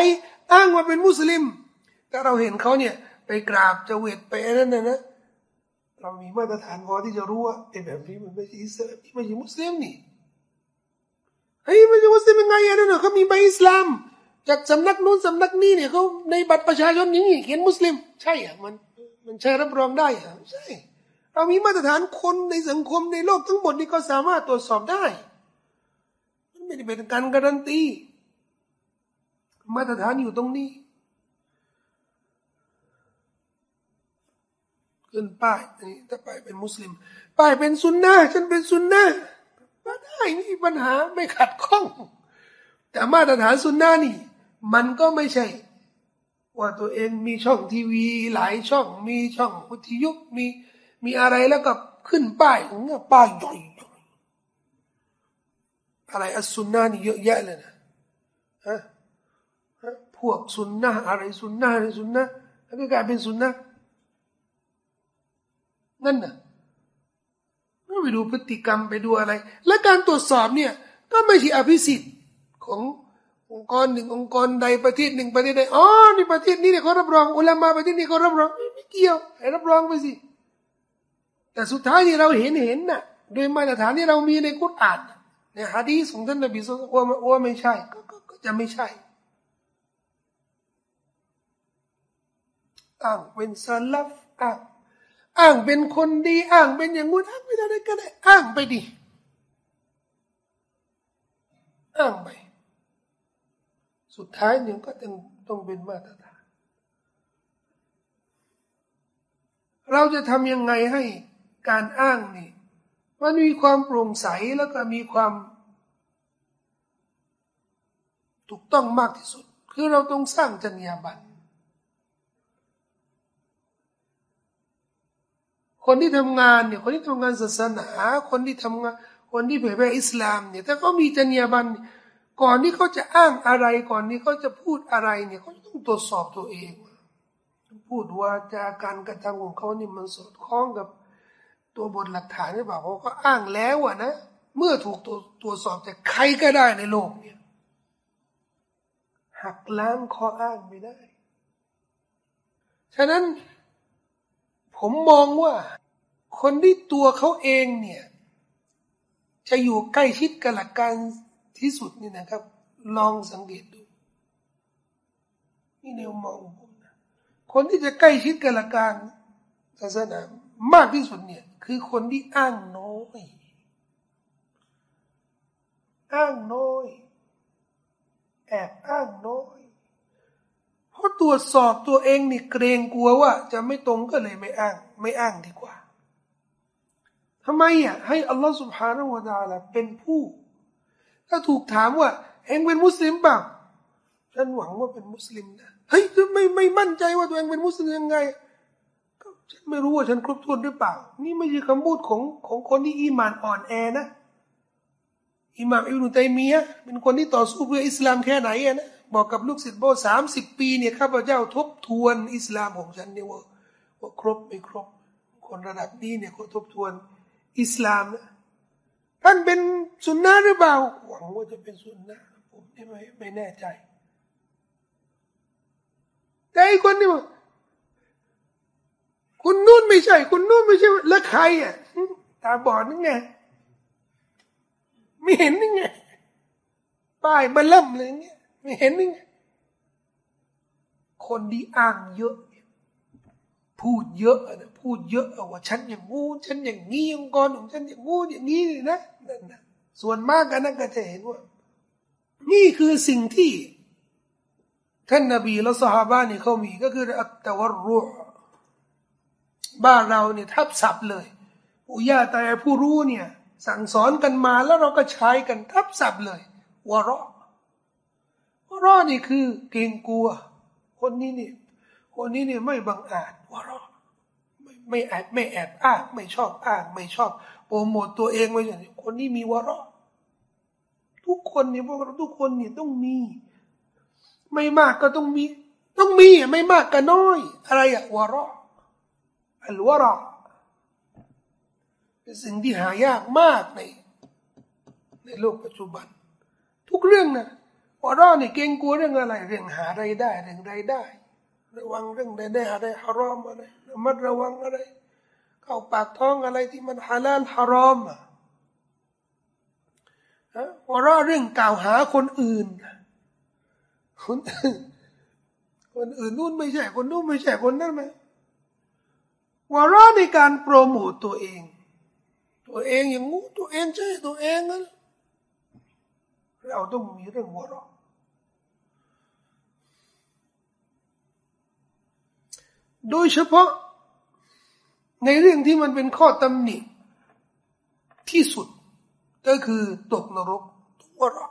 อ้างว่าเป็นมุสลิมถ้าเราเห็นเขาเนี่ย ไปกราบจะเวทไปนั่นนะนะเรามีมาตรฐานพอที่จะรู้ว่าไอ้แบบนี้มันไม่ใช่อิสลามไม่ใช่มุสลิมนี่เฮ้ยไม่ใช่มุสลิมยังไงอะนั่นเขามีใบอิสลาม จากสำนักนู้นสำนักนี้เนี่ยเขาในบัตรประชาชนอย่างนี้เขียนมุสลิม ใช่อะมันมันใช่รับรองได้อะใช่ เรามีมาตรฐานคนในสังคมในโลกทั้งหมดนี่ก็สามารถตรวจสอบได้ ไม่ได้เป็นการการันตี มาตรฐานอยู่ตรงนี้ขึ้นป้ายนี่ถ้าป้ายเป็นมุสลิม ป้ายเป็นซุนนะฉันเป็นซุนนะก็ได้ไม่ปัญหาไม่ขัดข้อง แต่มาตรฐานซุนนะนี่ มันก็ไม่ใช่ ว่าตัวเองมีช่องทีวี หลายช่อง มีช่องวิทยุมีมีอะไรแล้วก็ขึ้นป้ายเงี้ยป้ายใหญ่ อะไรอัสซุนนะนี่เยอะแยะเลยนะฮะพวกซุนนะอะไรซุนนะอะไรซุนนะแล้วก็กลายเป็นซุนนะนั่นน่ะไปดูพฤติกรรมไปดูอะไร และการตรวจสอบเนี่ย ก็ไม่ใช่อภิสิทธิ์ขององค์กรหนึ่งองค์กรใดประเทศหนึ่งประเทศใดอ๋อนี่ประเทศนี้เนี่ยเขารับรองอุลามาประเทศนี้เขารับรองไม่เกี่ยวให้รับรองไปสิแต่สุดท้ายนี่เราเห็นเห็นน่ะ โดยมาตรฐานที่เรามีในกุรอาน ในฮะดีสของท่านนบีสุลต่านว่าว่าไม่ใช่ก็จะไม่ใช่อ้างเป็นซาลฟอ้างอ้างเป็นคนดี อ้างเป็นอย่างงู้นอ้างไปอะไรก็ได้อ้างไปดิอ้างไป สุดท้ายเนี่ยก็ต้องต้องเป็นมาตรฐาน เราจะทำยังไงให้การอ้างนี่ มันมีความโปร่งใสแล้วก็มีความ ถูกต้องมากที่สุด คือเราต้องสร้างจรรยาบรรณคนที่ทำงานเนี่ยคนที่ทำงานศาสนา คนที่ทำงาน คนที่เผยแพร่อิสลามเนี่ยถ้าเขามีจรรยาบรรณก่อนที่เขาจะอ้างอะไรก่อนที่เขาจะพูดอะไรเนี่ยเขาต้องตรวจสอบตัวเอง พูดว่าจากการกระทำของเขานี่มันสอดคล้องกับ ตัวบทหลักฐานหรือเปล่าเขาก็อ้างแล้วอะนะเมื่อถูกตัวตรวจสอบจากใครก็ได้ในโลกเนี่ยหักล้างข้ออ้างไม่ได้ ฉะนั้น ผมมองว่า คนที่ตัวเขาเองเนี่ย จะอยู่ใกล้ชิดกับหลักการที่สุดนี่นะครับ ลองสังเกตดู นี่แนวมองผมนะคนที่จะใกล้ชิดกับหลักการศาสนามากที่สุดเนี่ย คือคนที่อ้างน้อย อ้างน้อย แอบอ้างน้อยเพราะตรวจสอบตัวเองนี่เกรงกลัวว่า จะไม่ตรงก็เลยไม่อ้าง ไม่อ้างดีกว่าทำไมอะให้อัลลอฮฺสุบฮานาอูดาละเป็นผู้ ถ้าถูกถามว่า เองเป็นมุสลิมเปล่าฉันหวังว่าเป็นมุสลิมนะเฮ้ยไม่ไม่มั่นใจว่าตัวเองเป็นมุสลิมยังไง ฉันไม่รู้ว่าฉันครบถ้วนหรือเปล่า นี่ไม่ใช่คำพูดของของคนที่อีมานอ่อนแอนะอิหม่ามอิบนุตัยมียะเป็นคนที่ต่อสู้เพื่ออิสลามแค่ไหนอะนะบอกกับลูกศิษย์บอกสามสิบปีเนี่ยข้าพเจ้าทบทวนอิสลามของฉันเนี่ยว่าว่าครบไม่ครบ คนระดับนี้เนี่ยเขาทบทวนอิสลามนะท่านเป็นสุนนะหรือเปล่าหวังว่าจะเป็นสุนนะผมไม่ไม่แน่ใจ แต่อีกคนนี่ว่า คุณนู่นไม่ใช่ คุณนู่นไม่ใช่ แล้วใครอะตาบอดนี่ไงไม่เห็นนี่ไงป้ายบัลลัมเลยเงี้ยไม่เห็นนี่ไงคนที่อ้างเยอะพูดเยอะนะพูดเยอะว่าฉันอย่างงูฉันอย่างงี้องค์กรของฉันอย่างงูอย่างนี้นะนั่นนะส่วนมากกันนั่นก็จะเห็นว่า นี่คือสิ่งที่ ท่านนบีและสหาบ้านนี่เขามีก็คืออัตตวรุ บ้านเราเนี่ยทับศัพท์เลยปู่ย่าตายผู้รู้เนี่ย สั่งสอนกันมาแล้วเราก็ใช้กันทับศัพท์เลยวะรอวะรอนี่คือเกรงกลัว คนนี้เนี่ยคนนี้เนี่ยไม่บังอาจวะรอไม่แอบไม่แอบอ้างไม่ชอบอ้างไม่ชอบโปรโมตตัวเองไว้อย่างนี้คนนี้มีวะรอทุกคนเนี่ยพวกเราทุกคนเนี่ยต้องมี ไม่มากก็ต้องมี ต้องมีไม่มากก็น้อย อะไรอะวะรอ อัลวะรอเป็นสิ่งที่หายากมากในในโลกปัจจุบัน ทุกเรื่องนะวะรอเนี่ยเก่งกลัวเรื่องอะไร เรื่องหาไรายได้เรื่องรายได้ ระวังเรื่องใดๆอะไรฮารอมอะไรระมัดระวังอะไร เข้าปากท้องอะไรที่มันฮาลาลฮารอมอะวาระเรื่องกล่าวหาคนอื่นคนคนอื่นนู่นไม่ใช่ คนนู่นไม่ใช่คนนั้นไหม วาระในการโปรโมตตัวเอง ตัวเองอย่างงูตัวเองใช่ตัวเองนั้นเราต้องมีเรื่องวาระโดยเฉพาะในเรื่องที่มันเป็นข้อตำหนิที่สุดก็คือตกนรกวาระ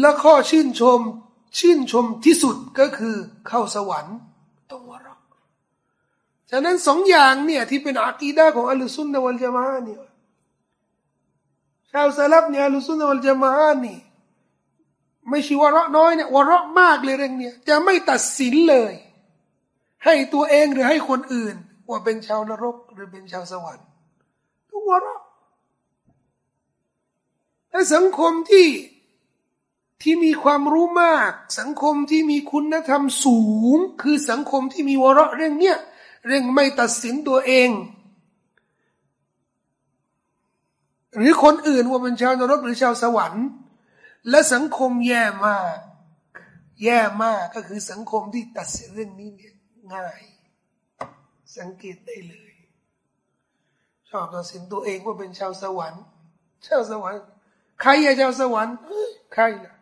และข้อชื่นชมชื่นชมที่สุดก็คือเข้าสวรรค์ต้องวาระ ฉะนั้นสองอย่างเนี่ยที่เป็นอากีดาของอัลลอฮฺสุนนะวัลจามะเนี่ยชาวสลับเนี่ยอัลลอฮฺสุนนะวัลจามะนี่ไม่ใช่วาระน้อยเนี่ยวาระมากเลยเรื่องเนี้ยจะไม่ตัดสินเลย ให้ตัวเองหรือให้คนอื่น ว่าเป็นชาวนรกหรือเป็นชาวสวรรค์ทุกวาระและสังคมที่ที่มีความรู้มาก สังคมที่มีคุณธรรมสูง คือสังคมที่มีวาระเรื่องเนี้ย เรื่องไม่ตัดสินตัวเอง หรือคนอื่นว่าเป็นชาวนรกหรือชาวสวรรค์ และสังคมแย่มาก แย่มากก็คือสังคมที่ตัดสินเรื่องนี้ง่าย สังเกตได้เลย ชอบตัดสินตัวเองว่าเป็นชาวสวรรค์ชาวสวรรค์ใครอะชาวสวรรค์ใครล่ะ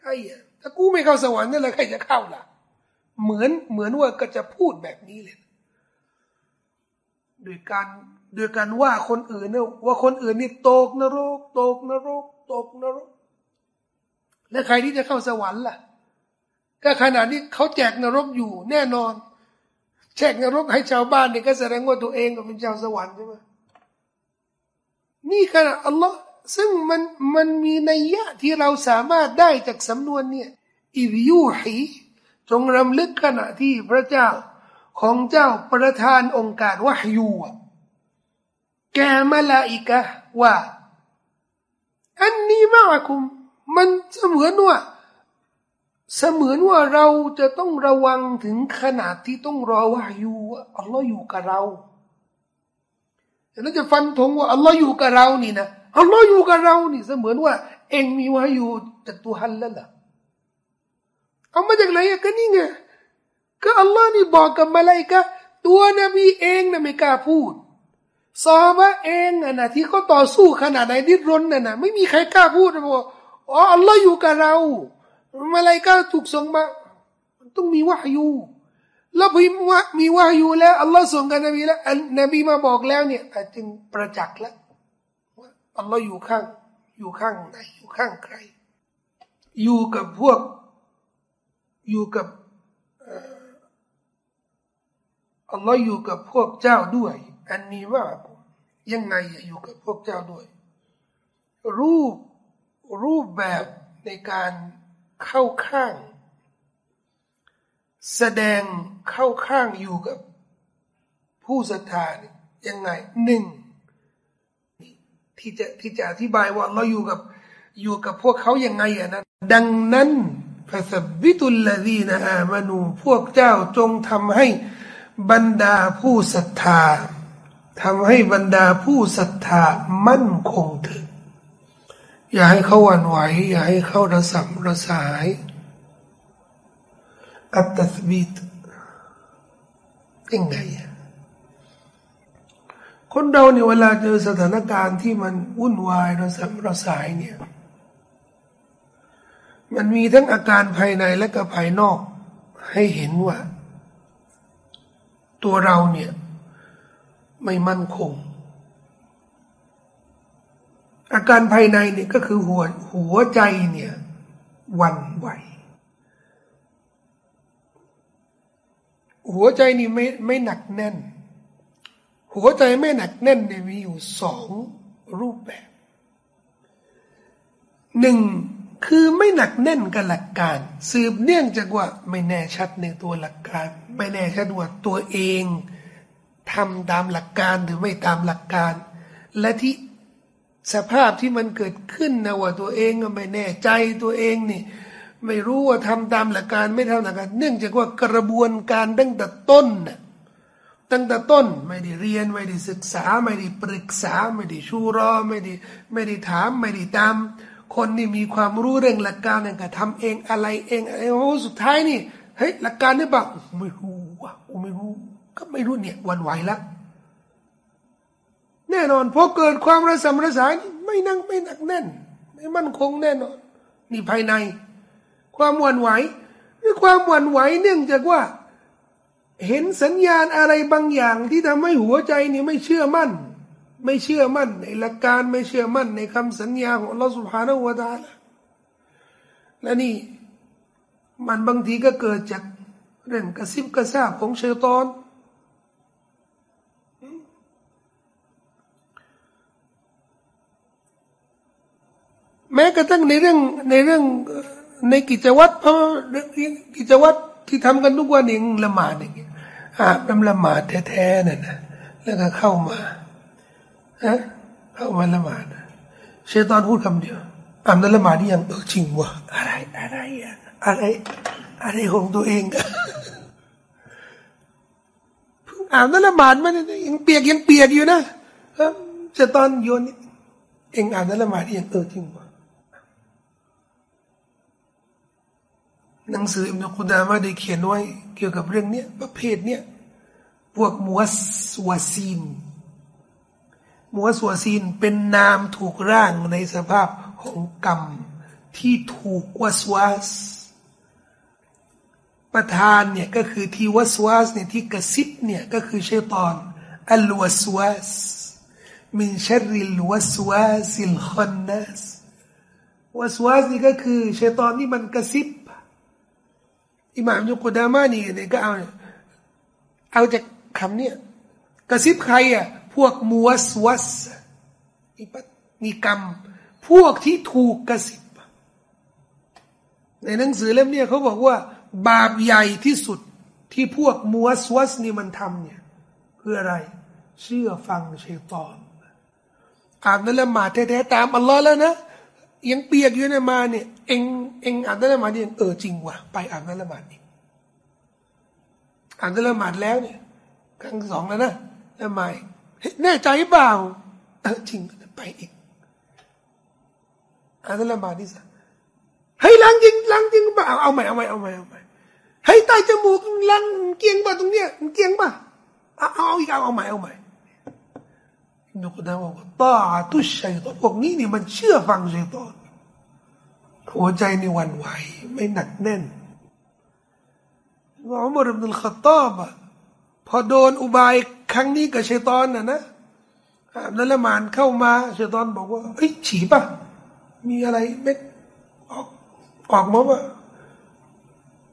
ใครอะถ้ากูไม่เข้าสวรรค์นั่แหละใครจะเข้าล่ะ เหมือนเหมือนว่าก็จะพูดแบบนี้เลยโดยการโดยการว่าคนอื่นเนี่ยว่าคนอื่นนี่ตกนรก ตกนรก ตกนรก และใครที่จะเข้าสวรรค์ล่ะ ก็ขนาดนี้เขาแจกนรกอยู่แน่นอน แจกนรกให้ชาวบ้านเนี่ยก็แสดงว่าตัวเองก็เป็นชาวสวรรค์ใช่ไหมนี่ขนาดอัลลอฮ์ซึ่งมันมันมีนัยยะที่เราสามารถได้จากสำนวนเนี่ยอิบยูฮี จงรำลึกขณะที่พระเจ้าของเจ้าประทานองค์การวะฮยูแกมาลาอิกะว่า อันนี้มากคุม มันเสมือนว่า เสมือนว่าเราจะต้องระวังถึงขนาดที่ต้องรอวะฮยูอัลลอฮ์อยู่กับเราแล้วจะฟันธงว่าอัลลอฮ์อยู่กับเรานี่นะอัลลอฮ์อยู่กับเรานี่ เสมือนว่า เองมีวะฮยูจากตัวฮันแล้วล่ะ เอามาจากไหนก็นี่ไงก็อัลลอฮ์นี่บอกกับมาลายกะตัวนบีเองนะไม่กล้าพูดซอบะเองนะที่เขาต่อสู้ขนาดไหนดิ้นรนน่ะนะไม่มีใครกล้าพูดบอกอ๋ออัลลอฮ์อยู่กับเรามาลายกะถูกส่งมาต้องมีวะฮยูแล้วพิมว่ามีวะฮยูแล้วอัลลอฮ์ส่งกับนบีแล้วนบีมาบอกแล้วเนี่ยจึงประจักษ์แล้วว่าอัลลอฮ์อยู่ข้าง อยู่ข้างไหนอยู่ข้างใคร อยู่กับพวก อยู่กับอัลลอฮ์อยู่กับพวกเจ้าด้วย อันนี้ว่ายังไงอยู่กับพวกเจ้าด้วย รูปรูปแบบในการเข้าข้าง แสดงเข้าข้างอยู่กับผู้ศรัทธายังไงหนึ่งที่จะที่จะอธิบายว่าเราอยู่กับอยู่กับพวกเขายังไงอะนะดังนั้น ฟาสบิตุลลดีนอามานูพวกเจ้าจงทำให้บรรดาผู้ศรัทธาทำให้บรรดาผู้ศรัทธามั่นคงเถิดอย่าให้เขาหวั่นไหว อย่าให้เขาระสำระสาย อัตตสบิตยังไงคนเราเนี่ยเวลาเจอสถานการณ์ที่มันวุ่นวายระสำระสายเนี่ย มันมีทั้งอาการภายในและก็ภายนอก ให้เห็นว่า ตัวเราเนี่ย ไม่มั่นคง อาการภายในเนี่ยก็คือหัวหัวใจเนี่ยวันไหว หัวใจนี่ไม่ไม่หนักแน่น หัวใจไม่หนักแน่นเนี่ยมีอยู่สองรูปแบบหนึ่ง คือไม่หนักแน่นกับหลักการ สืบเนื่องจากว่าไม่แน่ชัดในตัวหลักการ ไม่แน่ชัดว่าตัวเองทำตามหลักการหรือไม่ตามหลักการ และที่สภาพที่มันเกิดขึ้นนะว่าตัวเองไม่แน่ใจตัวเองนี่ไม่รู้ว่าทำตามหลักการไม่ทำหลักการ เนื่องจากว่ากระบวนการตั้งแต่ต้นน่ะตั้งแต่ต้นไม่ได้เรียนไม่ได้ศึกษา ไม่ได้ปรึกษา ไม่ได้ชูรอ ไม่ได้ไม่ได้ถาม ไม่ได้ตาม คนนี่มีความรู้เรื่องหลักการเนี่ยก็ทำเองอะไรเองอะไรโอ้สุดท้ายนี่เฮ้ยหลักการนี่บอกไม่รู้ว่ะไม่รู้ ก็ไม่รู้เนี่ยวันไหวแล้วแน่นอนพอเกิดความระสำระสายไม่นั่งไม่หนักแน่น ไม่มั่นคงแน่นอนนี่ภายใน ความหวั่นไหวหรือความหวั่นไหวเนื่องจากว่า เห็นสัญญาณอะไรบางอย่างที่ทำให้หัวใจนี่ไม่เชื่อมั่น ไม่เชื่อมั่นในหลักการไม่เชื่อมั่นในคำสัญญาของเราสุภาณวตาละและนี่มันบางทีก็เกิดจากเรื่องกระซิบกระซาบของเชตอน แม้กระทั่งในเรื่องในเรื่องในกิจวัตรเพราะกิจวัตรที่ทำกันทุกวันเองละหมาดอย่างเงี้ยอาบน้ำละหมาดแท้ๆนั่นนะแล้วก็เข้ามา ฮะเข้ามาละหมาดเชตอนพูดคำเดียวอาบน้ำละหมาดนี่ยังเออจริงวะอะไรอะไรอะอะไร อะไรของตัวเองอาบน้ำละหมาดมันยังเปียกยังเปียกอยู่นะเชตอนโยนเองอาบน้ำละหมาดยังเออจริงวะหนังสืออิมนุกุดามาได้เขียนไว้เกี่ยวกับเรื่องเนี้ยประเภทเนี้ยพวกมัวสวาซีน มัวสวาซีนเป็นนามถูกร่างในสภาพของกรรม ที่ถูกวสวาสประธานเนี่ยก็คือที่วสวาสเนี่ยที่กระซิบเนี่ยก็คือชัยตอนอัลวสวาสมินชริลวสวาสิลคอนนัสวสวาสนี่ก็คือชัยตอนที่มันกระซิบอิหม่ามยุกุดามานี่เนี่ยก็เอาเอาจากคำเนี่ยกระซิบใครอะ วกมัวสวัสนี่ปนี่กรรม พวกที่ถูกกระซิบ ในหนังสือเล่มนี่ยเขาบอกว่า บาปใหญ่ที่สุดที่พวกมัวสวัสนี่มันทำเนี่ยเพื่ออะไร เชื่อฟังเชตอนอาบน้ำละหมาดแท้ๆตามอัลลอฮ์แล้วนะยังเปียกอยู่เนี่ยมาเนี่ยเองเองอ่านละหมาดเนี่ยเออจริงว่ะไปอ่านละหมาดอีกอ่านละหมาดแล้วเนี่ยครั้งสองแล้วนะล้วไม่ แน่ใจเปล่าเออจริงไปอีกอ่านละมาดนี่สิให้ล้างจริงล้างจริงเปล่าเอาใหม่เอาใหม่เอาใหม่เอาใหม่ให้ใต้จมูกล้างเกียงป่ะตรงเนี้ยเกียงป่ะเอาเอาอีกเอาเอาใหม่เอาใหม่นุกดาบอกว่าตาตุชัยตอนพวกนี้นี่มันเชื่อฟังชัยตอนหัวใจนี่วันไหว ไม่หนักแน่นอุมรุบนุลขตอบะ พอโดนอุบายครั้งนี้กับเชยตอนน่ะนะนั่นละมานเข้ามาเชยตอนบอกว่าเฮ้ยฉีป่ะ มีอะไรเม็ดออกออกมาว่า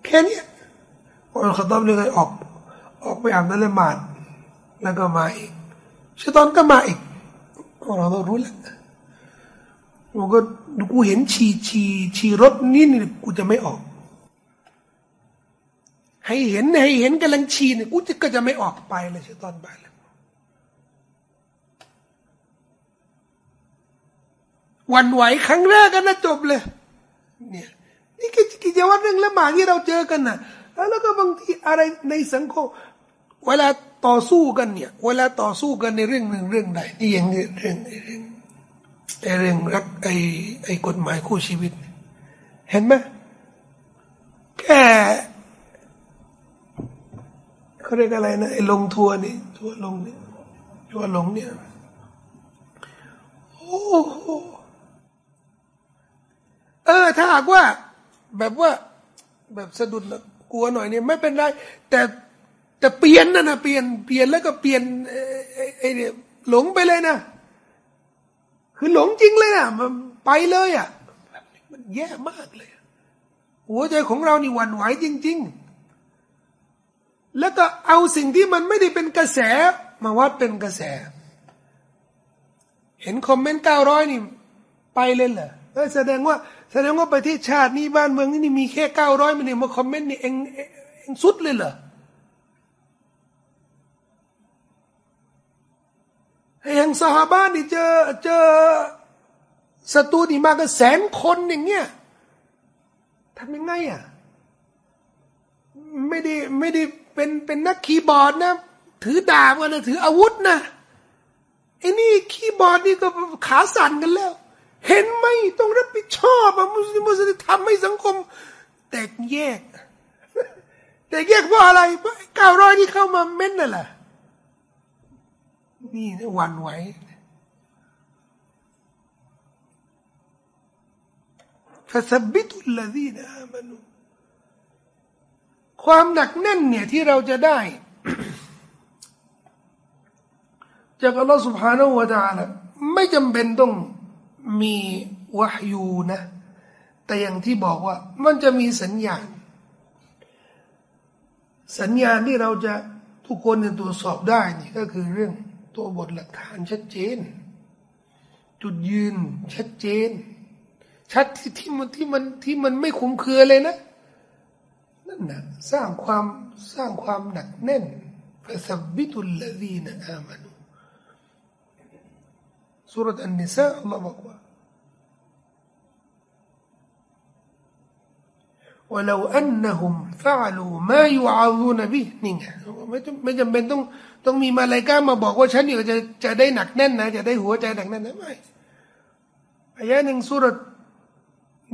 แค่นี้อุมรุลขตอบเลยออก ออกไปอาบน้ำละหมาดแล้วก็มาอีกชัยตอนก็มาอีกเราต้องรู้แล้วมันก็กูเห็นฉีฉีฉีรถนี่นี่กูจะไม่ออก ให้เห็นให้เห็นกำลังฉีนกูจะก็จะไม่ออกไปเลยชัยตอนไปเลยวันไหวครั้งแรกกันนะจบเลย เนี่ยนี่กิจวัตรเรื่องละหมาดที่เราเจอกันนะแล้วก็บางทีอะไรในสังคม เวลาต่อสู้กันเนี่ย เวลาต่อสู้กันในเรื่องหนึ่งเรื่องใดนี่อย่างเรื่องเรื่องไอเรื่องรักไอ้ไอ้กฎหมายคู่ชีวิต เห็นไหมแค่ เขาเรียกอะไรนะไอ้ลงทัวร์นี่ทัวร์ลงนี่ทัวร์ลงเนี่ยโอ้โหเออ ถ้าหากว่า แบบว่า แบบสะดุดกลัวหน่อยเนี่ยไม่เป็นไร แต่แต่เปลี่ยนนะนะเปลี่ยนเปลี่ยนแล้วก็เปลี่ยนไอ้เนี่ยหลงไปเลยนะคือหลงจริงเลยนะมันไปเลยอะมันแย่มากเลย หัวใจของเรานี่หวั่นไหวจริง ๆ แล้วก็เอาสิ่งที่มันไม่ได้เป็นกระแส มาวัดเป็นกระแส เห็นคอมเมนต์เก้าร้อยนี่ ไปเลยเหรอแสดงว่า แสดงว่าประเทศชาตินี้บ้านเมืองนี่มีแค่เก้าร้อยมันเนี่ยมาคอมเมนต์นี่เองเองสุดเลยเหรออย่างสหบ้านนี่เจอเจอศัตรูนี่มากันแสนคนอย่างเงี้ยทำยังไงอะไม่ได้ไม่ได้ เป็นเป็นนักคีย์บอร์ดนะ ถือดาบกันนะถืออาวุธนะไอ้นี่คีย์บอร์ดนี่ก็ขาสั่นกันแล้ว เห็นไหมต้องรับผิดชอบอะมุสลิมมุสลิมทำให้สังคม แตกแยก แตกแยกเพราะอะไรเพราะเก้าร้อยที่เข้ามาเม้นนั่นแหละนี่วันไหวฟาสบิตุลลดีนอามานุ ความหนักแน่นเนี่ยที่เราจะได้จากอัลลอฮฺสุบฮานาอูวาจาละไม่จำเป็นต้องมีวะฮยูนะ แต่อย่างที่บอกว่ามันจะมีสัญญาณ สัญญาณที่เราจะทุกคนจะตรวจสอบได้นี่ก็คือเรื่องตัวบทหลักฐานชัดเจน จุดยืนชัดเจน ชัดที่ที่มันที่มันที่มันไม่คุ้มเคือเลยนะ นั่นนะสร้างความสร้างความหนักแน่นฟะสับบิตุลลดีนอามานุสุรอันนิสาอัลลอฮ์บอกว่า ولو أنهم فعلوا ما يعظون به นี่ไงไม่ไม่จำเป็นต้องต้องมีมาลายกามาบอกว่าฉันอยู่จะจะได้หนักแน่นนะจะได้หัวใจหนักแน่นนะไม่อายะหนึ่งสุร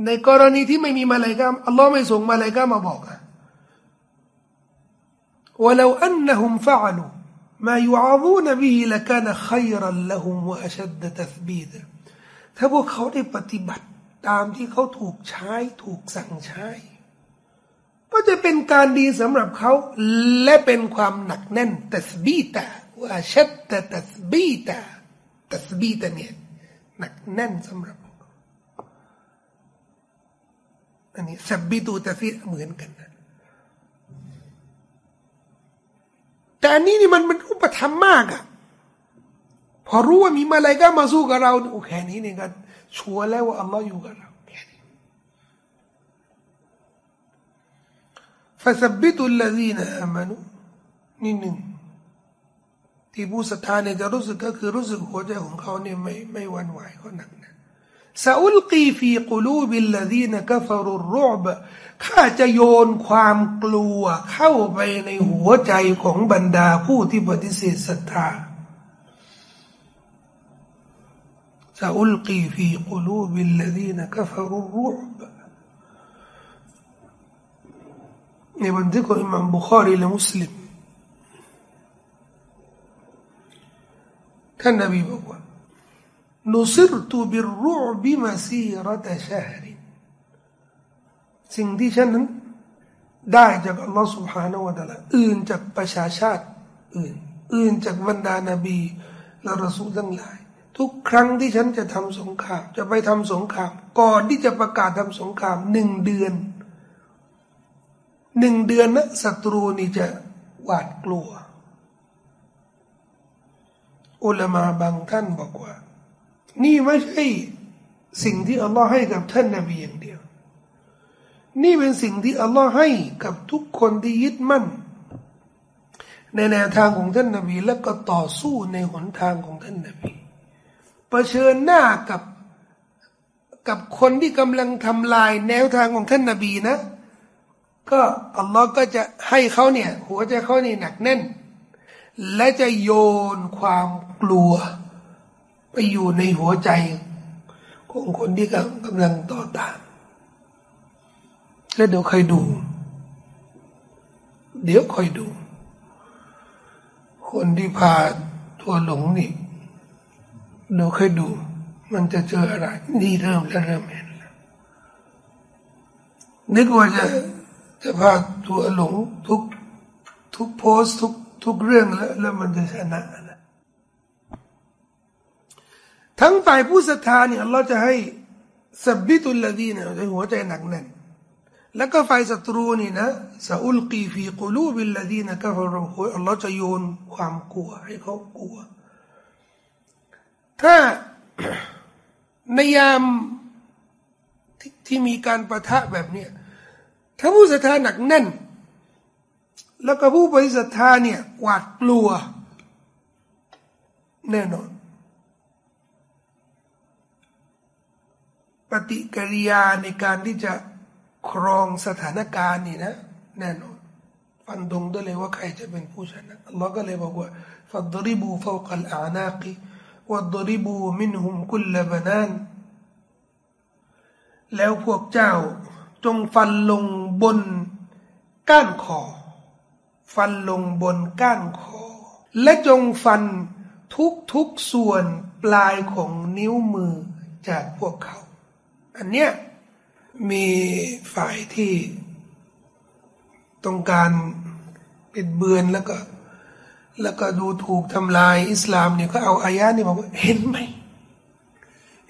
ในกรณีที่ไม่มีมาลายกาอัลลอฮ์ไม่ส่งมาลายกามาบอกอะ ولو أنهم فعلوا ما يعظون به لكان خيرا لهم وأشد تثبيتا ถ้าพวกเขาได้ปฏิบัติตามที่เขาถูกใช้ถูกสั่งใช้ ก็จะเป็นการดีสำหรับเขาและเป็นความหนักแน่นตัสบีตาว่าชัดแต่ตัสบีตาตัสบีตาเนี่ยหนักแน่นสำหรับอันนี้สับบีตูตัสบีเหมือนกัน แต่อันนี้นี่มันมันอุปธรรมมากอะพอรู้ว่ามีมาอะไรก็มาสู้กับเราโอเคนี้นี่ก็ชัวร์แล้วว่าอัลลอฮ์อยู่กับเราแค่นี้ฟาสบิตุลลดีนอามานุนี่หนึ่งที่ผู้ศรัทธาเนี่ยจะรู้สึกก็คือรู้สึกหัวใจของเขาเนี่ยไม่ไม่วันไหวเขาหนัก ซาอุลกีฟีกุลูบิลลาดีนกัฟรุรรบข้าจะโยนความกลัวเข้าไปในหัวใจของบรรดาผู้ที่ปฏิเสธศรัทธาซาอุลกีฟีกุลูบิลลาดีนกัฟรุรรบในบันทึกของอิมามบุคารีและมุสลิมท่านนบีบอกว่า نصرت بالرعب مسيرة شهر สิ่งที่ฉันนั้นได้จากอัลลอฮ์ سبحانه และ تعالى อื่นจากประชาชาติอื่นอื่นจากบรรดานาบีและรอสูลทั้งหลาย ทุกครั้งที่ฉันจะทำสงคราม จะไปทำสงคราม ก่อนที่จะประกาศทำสงครามหนึ่งเดือนหนึ่งเดือนนะศัตรูนี่จะหวาดกลัว อุลามาบางท่านบอกว่า นี่ไม่ใช่สิ่งที่อัลลอฮ์ให้กับท่านนาบีอย่างเดียว นี่เป็นสิ่งที่อัลลอฮ์ให้กับทุกคนที่ยึดมั่น ในแนวทางของท่านนาบี และก็ต่อสู้ในหนทางของท่านนาบีเผชิญหน้ากับกับคนที่กำลังทำลายแนวทางของท่านนาบีนะ ก็อัลลอฮ์ก็จะให้เขาเนี่ย หัวใจเขานี่หนักแน่น และจะโยนความกลัว ไปอยู่ในหัวใจของคนที่กำลังต่อต้านแล้วเดี๋ยวคอยดู เดี๋ยวคอยดู คนที่พาตัวหลงนี่เดี๋ยวคอยดู มันจะเจออะไร นี่เริ่มแล้วเริ่มเห็นแล้วนึกว่าจะจะพาตัวหลงทุกทุกโพสทุกทุกเรื่องแล้ว แล้วมันจะชนะนะ ทั้งฝ่ายผู้ศรัทธาเนี่ยเราจะให้สับบิตุลลดีเนี่ยหัวใจหนักแน่นแล้วก็ฝ่ายศัตรูนี่นะซาอุลกีฟีกุลูบิลลดีนะก็ฟรโอัลลอฮ์จะโยนความกลัวให้เขากลัว ถ้าในยามทที่มีการประทะแบบเนี้ยถ้าผู้ศรัทธาหนักแน่น แล้วก็ผู้บริสุทธาเนี่ยหวาดกลัว แน่นอน ปฏิกิริยาในการที่จะครองสถานการณ์นี่นะ แน่นอนฟันดงได้เลยว่าใครจะเป็นผู้ชนะอัลลอฮ์ก็เลยบอกว่าฟัดริบูฟาวกัลอานากีวัดริบูมินหุมคุลบานานแล้วพวกเจ้าจงฟันลงบนก้านคอ ฟันลงบนก้านคอ และจงฟันทุกทุกส่วนปลายของนิ้วมือจากพวกเขา อันเนี้ยมีฝ่ายที่ต้องการปิดเบือนแล้วก็ แล้วก็ดูถูกทำลาย อิสลามเนี่ยก็เอาอายะนี่บอกว่าเห็นไหม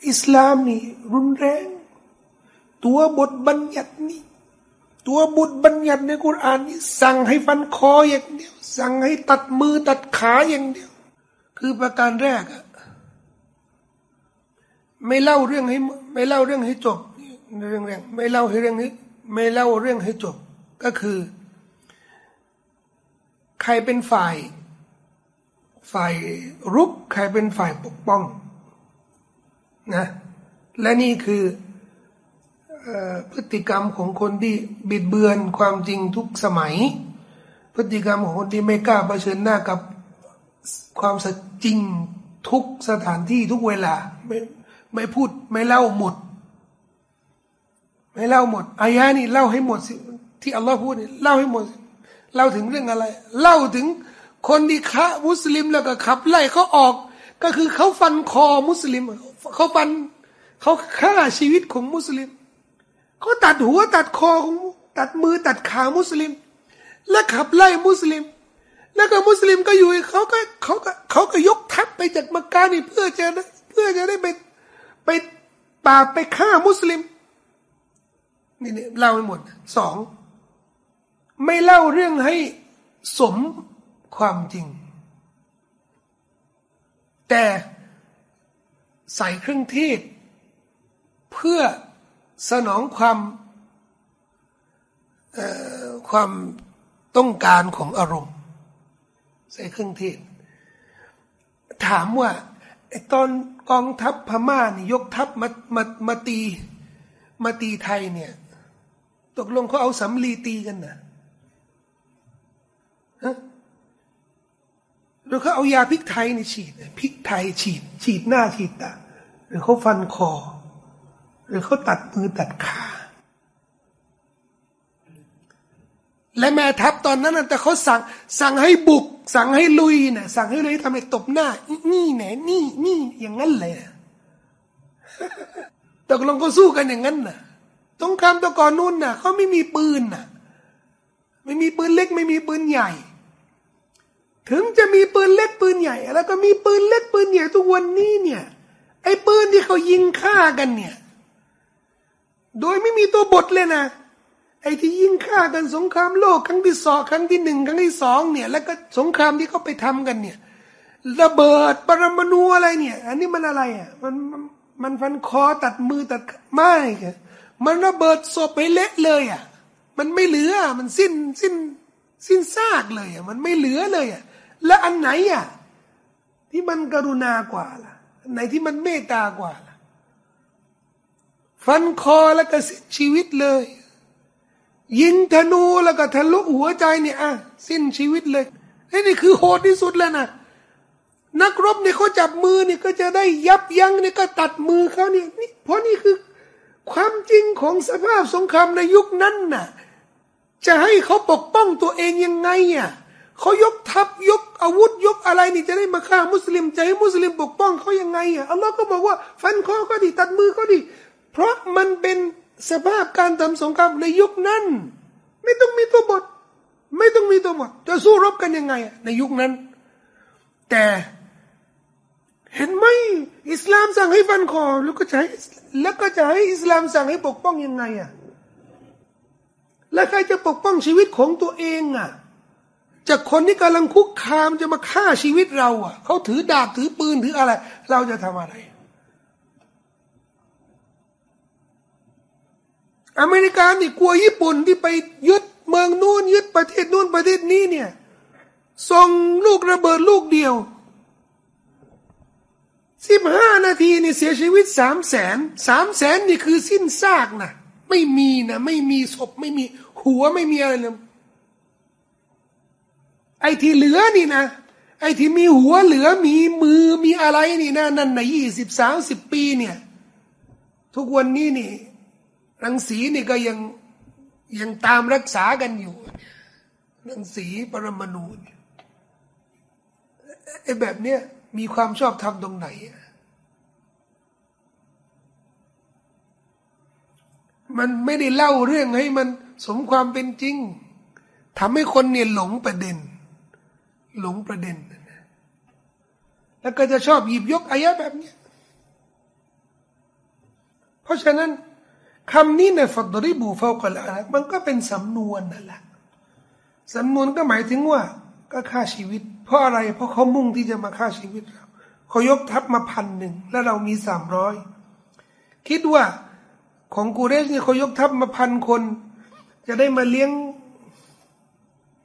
อิสลามนี่รุนแรง ตัวบทบัญญัตินี่ตัวบทบัญญัติในกุรานนี่สั่งให้ฟันคออย่างเดียว สั่งให้ตัดมือตัดขาอย่างเดียว คือประการแรกอะ ไม่เล่าเรื่องให้ไม่เล่าเรื่องให้จบเรื่องแรกไม่เล่าให้เรื่องนี้ ไม่เล่าเรื่องให้จบก็คือ ใครเป็นฝ่าย ฝ่ายรุกใครเป็นฝ่ายปกป้องนะและนี่คือพฤติกรรมของคนที่บิดเบือนความจริงทุกสมัย พฤติกรรมของคนที่ไม่กล้าเผชิญหน้ากับความสัจจริงทุกสถานที่ทุกเวลา ไม่พูดไม่เล่าหมด ไม่เล่าหมดอายะนี่เล่าให้หมดสิที่อัลลอฮ์พูดนี่เล่าให้หมดเล่าถึงเรื่องอะไร เล่าถึงคนที่ฆ่ามุสลิมแล้วก็ขับไล่เขาออก ก็คือเขาฟันคอมุสลิมเขาฟันเขาฆ่าชีวิตของมุสลิมเขาตัดหัวตัดคอของตัดมือตัดขามุสลิม และขับไล่มุสลิม แล้วก็มุสลิมก็อยู่เขาก็เขาก็เขาก็ยกทัพไปจากมักกะนี่เพื่อจะเพื่อจะได้ไป ไปปราบไปฆ่ามุสลิม นี่นี่เล่าให้หมดสอง ไม่เล่าเรื่องให้สมความจริง แต่ใส่เครื่องเทศเพื่อสนองความความต้องการของอารมณ์ ใส่เครื่องเทศถามว่า ตอนกองทัพพม่านี่ยกทัพมามามาตีมาตีไทยเนี่ย ตกลงเขาเอาสำลีตีกันนะฮะหรือเขาเอายาพริกไทยนี่ฉีดพริกไทยฉีด ฉีดหน้าฉีดตาหรือเขาฟันคอ หรือเขาตัดมือตัดขา และแม่ทัพตอนนั้นแต่เขาสั่งสั่งให้บุก สั่งให้ลุยนะสั่งให้เลยทำให้ตบหน้า นี่แหนนี่นี่อย่างนั้นเลยตกลงก็สู้กันอย่างนั้นนะตรงคำตะก่อนนู้นน่ะเขาไม่มีปืนน่ะ ไม่มีปืนเล็ก ไม่มีปืนใหญ่ ถึงจะมีปืนเล็กปืนใหญ่ แล้วก็มีปืนเล็กปืนใหญ่ทุกวันนี้เนี่ย ไอ้ปืนที่เขายิงฆ่ากันเนี่ย โดยไม่มีตัวบทเลยนะ ไอ้ที่ยิ่งฆ่ากันสงครามโลกครั้งที่สองครั้งที่หนึ่งครั้งที่สองเนี่ย แล้วก็สงครามที่เขาไปทำกันเนี่ยระเบิดปรมาณูอะไรเนี่ย อันนี้มันอะไรอะมันมันฟันคอตัดมือตัดไม่มันระเบิดศพไปเละเลยอะมันไม่เหลือมันสิ้นสิ้นสิ้นซากเลยอะมันไม่เหลือเลยอะแล้วอันไหนอะที่มันกรุณากว่าล่ะอันไหนที่มันเมตตากว่าล่ะฟันคอแล้วก็สิ้นชีวิตเลย ยิงธนูแล้วก็ทะลุหัวใจเนี่ยอะสิ้นชีวิตเลยนี่คือโหดที่สุดแล้วนะนักรบเนี่ยเขาจับมือเนี่ยก็จะได้ยับยั้งเนี่ยก็ตัดมือเขาเนี่ยนี่เพราะนี่คือความจริงของสภาพสงครามในยุคนั้นน่ะ จะให้เขาปกป้องตัวเองยังไงอะเขายกทัพยกอาวุธยกอะไรนี่จะได้มาฆ่ามุสลิมจะให้มุสลิมปกป้องเขายังไงอะอัลลอฮ์ก็บอกว่า ฟันคอก็ดีตัดมือก็ดี เพราะมันเป็น สภาพการทำสงครามในยุคนั้น ไม่ต้องมีตัวบท ไม่ต้องมีตัวบท จะสู้รบกันยังไง ในยุคนั้น แต่เห็นไหมอิสลามสั่งให้ฟันคอแล้วก็จะให้แล้วก็จะให้อิสลามสั่งให้ปกป้องยังไงอะแล้วใครจะปกป้องชีวิตของตัวเองอะจากคนที่กำลังคุกคามจะมาฆ่าชีวิตเราอะเขาถือดาบถือปืนถืออะไร เราจะทำอะไร อเมริกานี่กลัวญี่ปุ่นที่ไปยึดเมืองนู่นยึดประเทศนู่นประเทศนี้เนี่ยส่งลูกระเบิดลูกเดียวสิบห้านาทีนี่เสียชีวิตสามแสนสามแสนนี่คือสิ้นซากนะไม่มีนะไม่มีศพไม่มีหัวไม่มีอะไรเลยไอ้ที่เหลือนี่นะ ไอ้ที่มีหัวเหลือมีมือมีอะไรนี่นะนั่นในยี่สิบสามสิบปีเนี่ย ทุกวันนี้นี่ รังสีนี่ก็ยังยังตามรักษากันอยู่รังสีปรมาณูไอ้แบบเนี้ยมีความชอบธรรมตรงไหน มันไม่ได้เล่าเรื่องให้มันสมความเป็นจริงทำให้คนเนี่ยหลงประเด็น หลงประเด็น แล้วก็จะชอบหยิบยกอายะแบบนี้ เพราะฉะนั้น คำนี้ในฟัดริบูฟาวกลอามันก็เป็นสำนวนนั่นแหละสำนวนก็หมายถึงว่า ก็ฆ่าชีวิต เพราะอะไร เพราะเขามุ่งที่จะมาฆ่าชีวิตเราเขายกทัพมาพันหนึ่งแล้วเรามีสามร้อยคิดว่าของกูเรสเนี่ยเขายกทัพมาพันคน จะได้มาเลี้ยง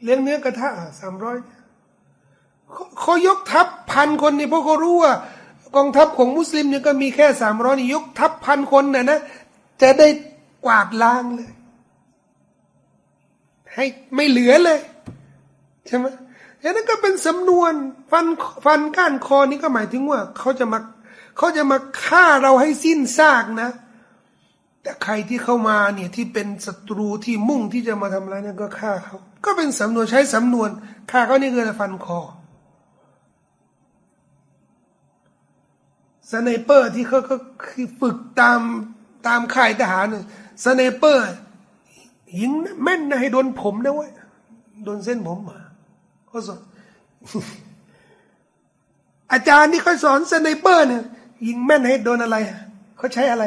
เลี้ยงเนื้อกระทะสามร้อยเขายกทัพพันคนนี่เพราะเขารู้ว่ากองทัพของมุสลิมเนี่ยก็มีแค่สามร้อยยกทัพพันคนน่ะนะ จะได้กวาดล้างเลย ให้ไม่เหลือเลย ใช่ไหมอันนั้นก็เป็นสำนวนฟันฟันก้านคอนี่ก็หมายถึงว่าเขาจะมาเขาจะมาฆ่าเราให้สิ้นซากนะ แต่ใครที่เข้ามาเนี่ยที่เป็นศัตรูที่มุ่งที่จะมาทำร้ายนี่ยก็ฆ่าเขา ก็เป็นสำนวนใช้สำนวนฆ่าเขานี่คือฟันคอสไนเปอร์ที่เขาก็คือฝึกตาม ตามค่ายทหารสไนเปอร์ยิงแม่นนะให้โดนผมนะเว้ยโดนเส้นผมมาเขาสอนอาจารย์ที่เขาสอนสไนเปอร์เนี่ยยิงแม่นให้โดนอะไรเขาใช้อะไร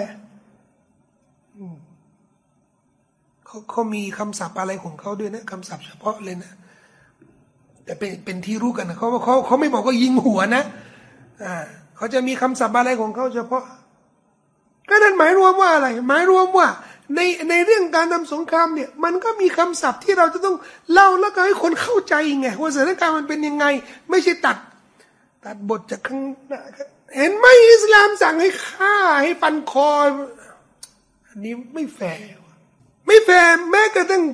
เขาเขามีคำศัพท์อะไรของเขาด้วยนะคำศัพท์เฉพาะเลยนะแต่เป็นเป็นที่รู้กันนะเขาเขาเขาไม่บอกว่ายิงหัวนะอ่าเขาจะมีคำศัพท์อะไรของเขาเฉพาะ ก็นั่นหมายรวมว่าอะไร หมายรวมว่าในในเรื่องการทำสงครามเนี่ยมันก็มีคำศัพท์ที่เราจะต้องเล่าแล้วก็ให้คนเข้าใจไงว่าสถานการณ์มันเป็นยังไง ไม่ใช่ตัด ตัดบทจากข้างหน้าเห็นไหมอิสลามสั่งให้ฆ่าให้ปันคออันนี้ไม่แฟร์ไม่แฟร์แม้กระทั่ง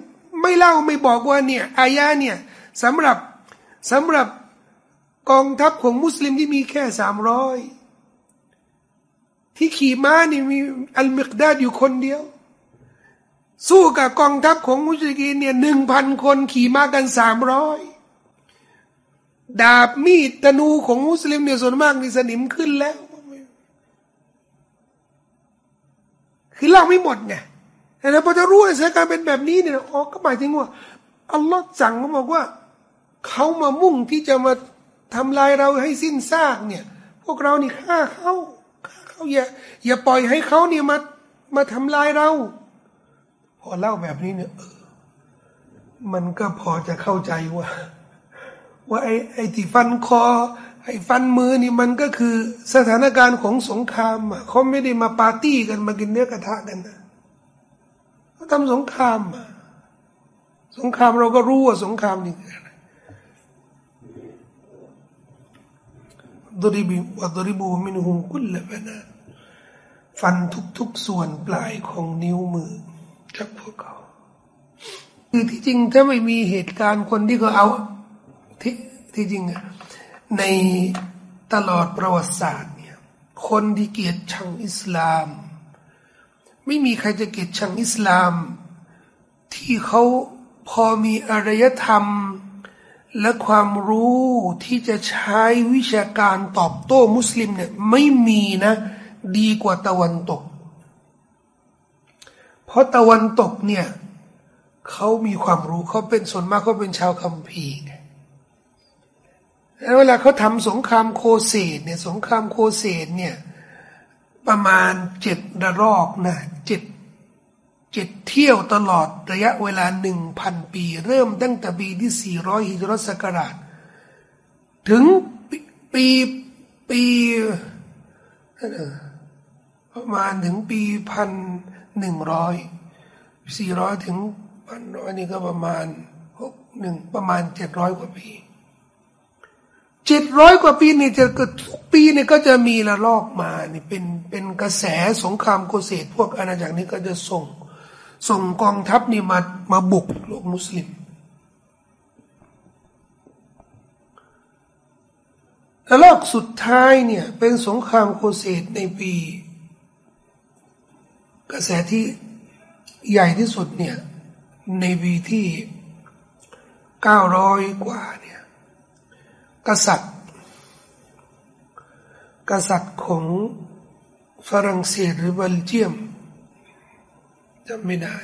ไม่เล่าไม่บอกว่าเนี่ยอายะเนี่ยสำหรับสำหรับกองทัพของมุสลิมที่มีแค่สามร้อย ที่ขี่ม้านี่มีอัลมิกดาดอยู่คนเดียว สู้กับกองทัพของมุสลิมเนี่ยหนึ่งพันคนขี่ม้ากันสามร้อยดาบมีดธนูของมุสลิมเนี่ยส่วนมากนี่สนิมขึ้นแล้ว คือเล่าไม่หมดไงแต่พอจะรู้สถานการณ์เป็นแบบนี้เนี่ยอ๋อก็หมายถึงว่าอัลลอฮ์สั่งเขาบอกว่าเขามามุ่งที่จะมาทำลายเราให้สิ้นซากเนี่ย พวกเรานี่ฆ่าเขา อย่าอย่าปล่อยให้เขาเนี่ยมามาทำลายเรา พอเล่าแบบนี้เนี่ยมันก็พอจะเข้าใจว่า ว่าไอ้ไอ้ที่ฟันคอ ไอ้ฟันมือนี่มันก็คือสถานการณ์ของสงครามอะเขาไม่ได้มาปาร์ตี้กันมากินเนื้อกระทะกันนะเขาทำสงครามอะสงครามเราก็รู้ว่าสงครามนี่คืออะไร ดริบวัดริบูมินหุมกุลละบนาฟันทุกๆส่วนปลายของนิ้วมือจากพวกเขาคือที่จริงถ้าไม่มีเหตุการณ์คนที่เขาเอาที่ที่จริงอะในตลอดประวัติศาสตร์เนี่ยคนที่เกลียดชังอิสลาม ไม่มีใครจะเกลียดชังอิสลาม ที่เขาพอมีอารยธรรม และความรู้ที่จะใช้วิชาการตอบโต้มุสลิมเนี่ยไม่มีนะ ดีกว่าตะวันตก เพราะตะวันตกเนี่ยเขามีความรู้เขาเป็นส่วนมากเขาเป็นชาวคัมภีร์แล้วเวลาเขาทำสงครามโคเสดเนี่ยสงครามโคเสดเนี่ยประมาณเจ็ดระลอกนะเจ็ด เจ็ดเที่ยวตลอดระยะเวลาหนึ่งพันปี เริ่มตั้งแต่ปีที่สี่ร้อยฮิจรัสกราช ถึงปีปีประมาณถึงปีพันหนึ่งร้อยสี่ร้อยถึงพันร้อยนี่ก็ประมาณหกหนึ่งประมาณเจ็ดร้อยกว่าปีเจ็ดร้อยกว่าปีนี่จะเกิดทุกปีนี่ก็จะมีละลอกมานี่เป็นเป็นกระแสสงครามโกเสตพวกอาณาจักรนี้ก็จะส่ง ส่งกองทัพนี่มามาบุกโลกมุสลิมแล้วรอบสุดท้ายเนี่ย เป็นสงครามโคเสตในปี กระแสที่ใหญ่ที่สุดเนี่ย ในปีที่เก้าร้อยกว่าเนี่ย กษัตริย์ กษัตริย์ของฝรั่งเศสหรือเบลเยียม จำไม่ได้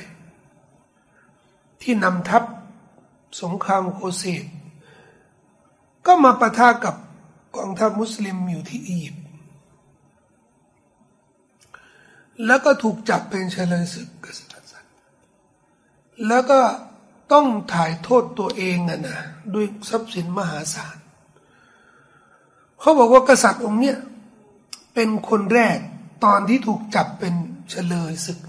ที่นำทัพสงครามโคเซตก็มาปะทะกับกองทัพมุสลิมอยู่ที่อียิปต์แล้วก็ถูกจับเป็นเชลยศึกกษัตริย์แล้วก็ต้องถ่ายโทษตัวเองอะนะด้วยทรัพย์สินมหาศาลเขาบอกว่ากษัตริย์องค์เนี้ยเป็นคนแรกตอนที่ถูกจับเป็นเฉลยศึก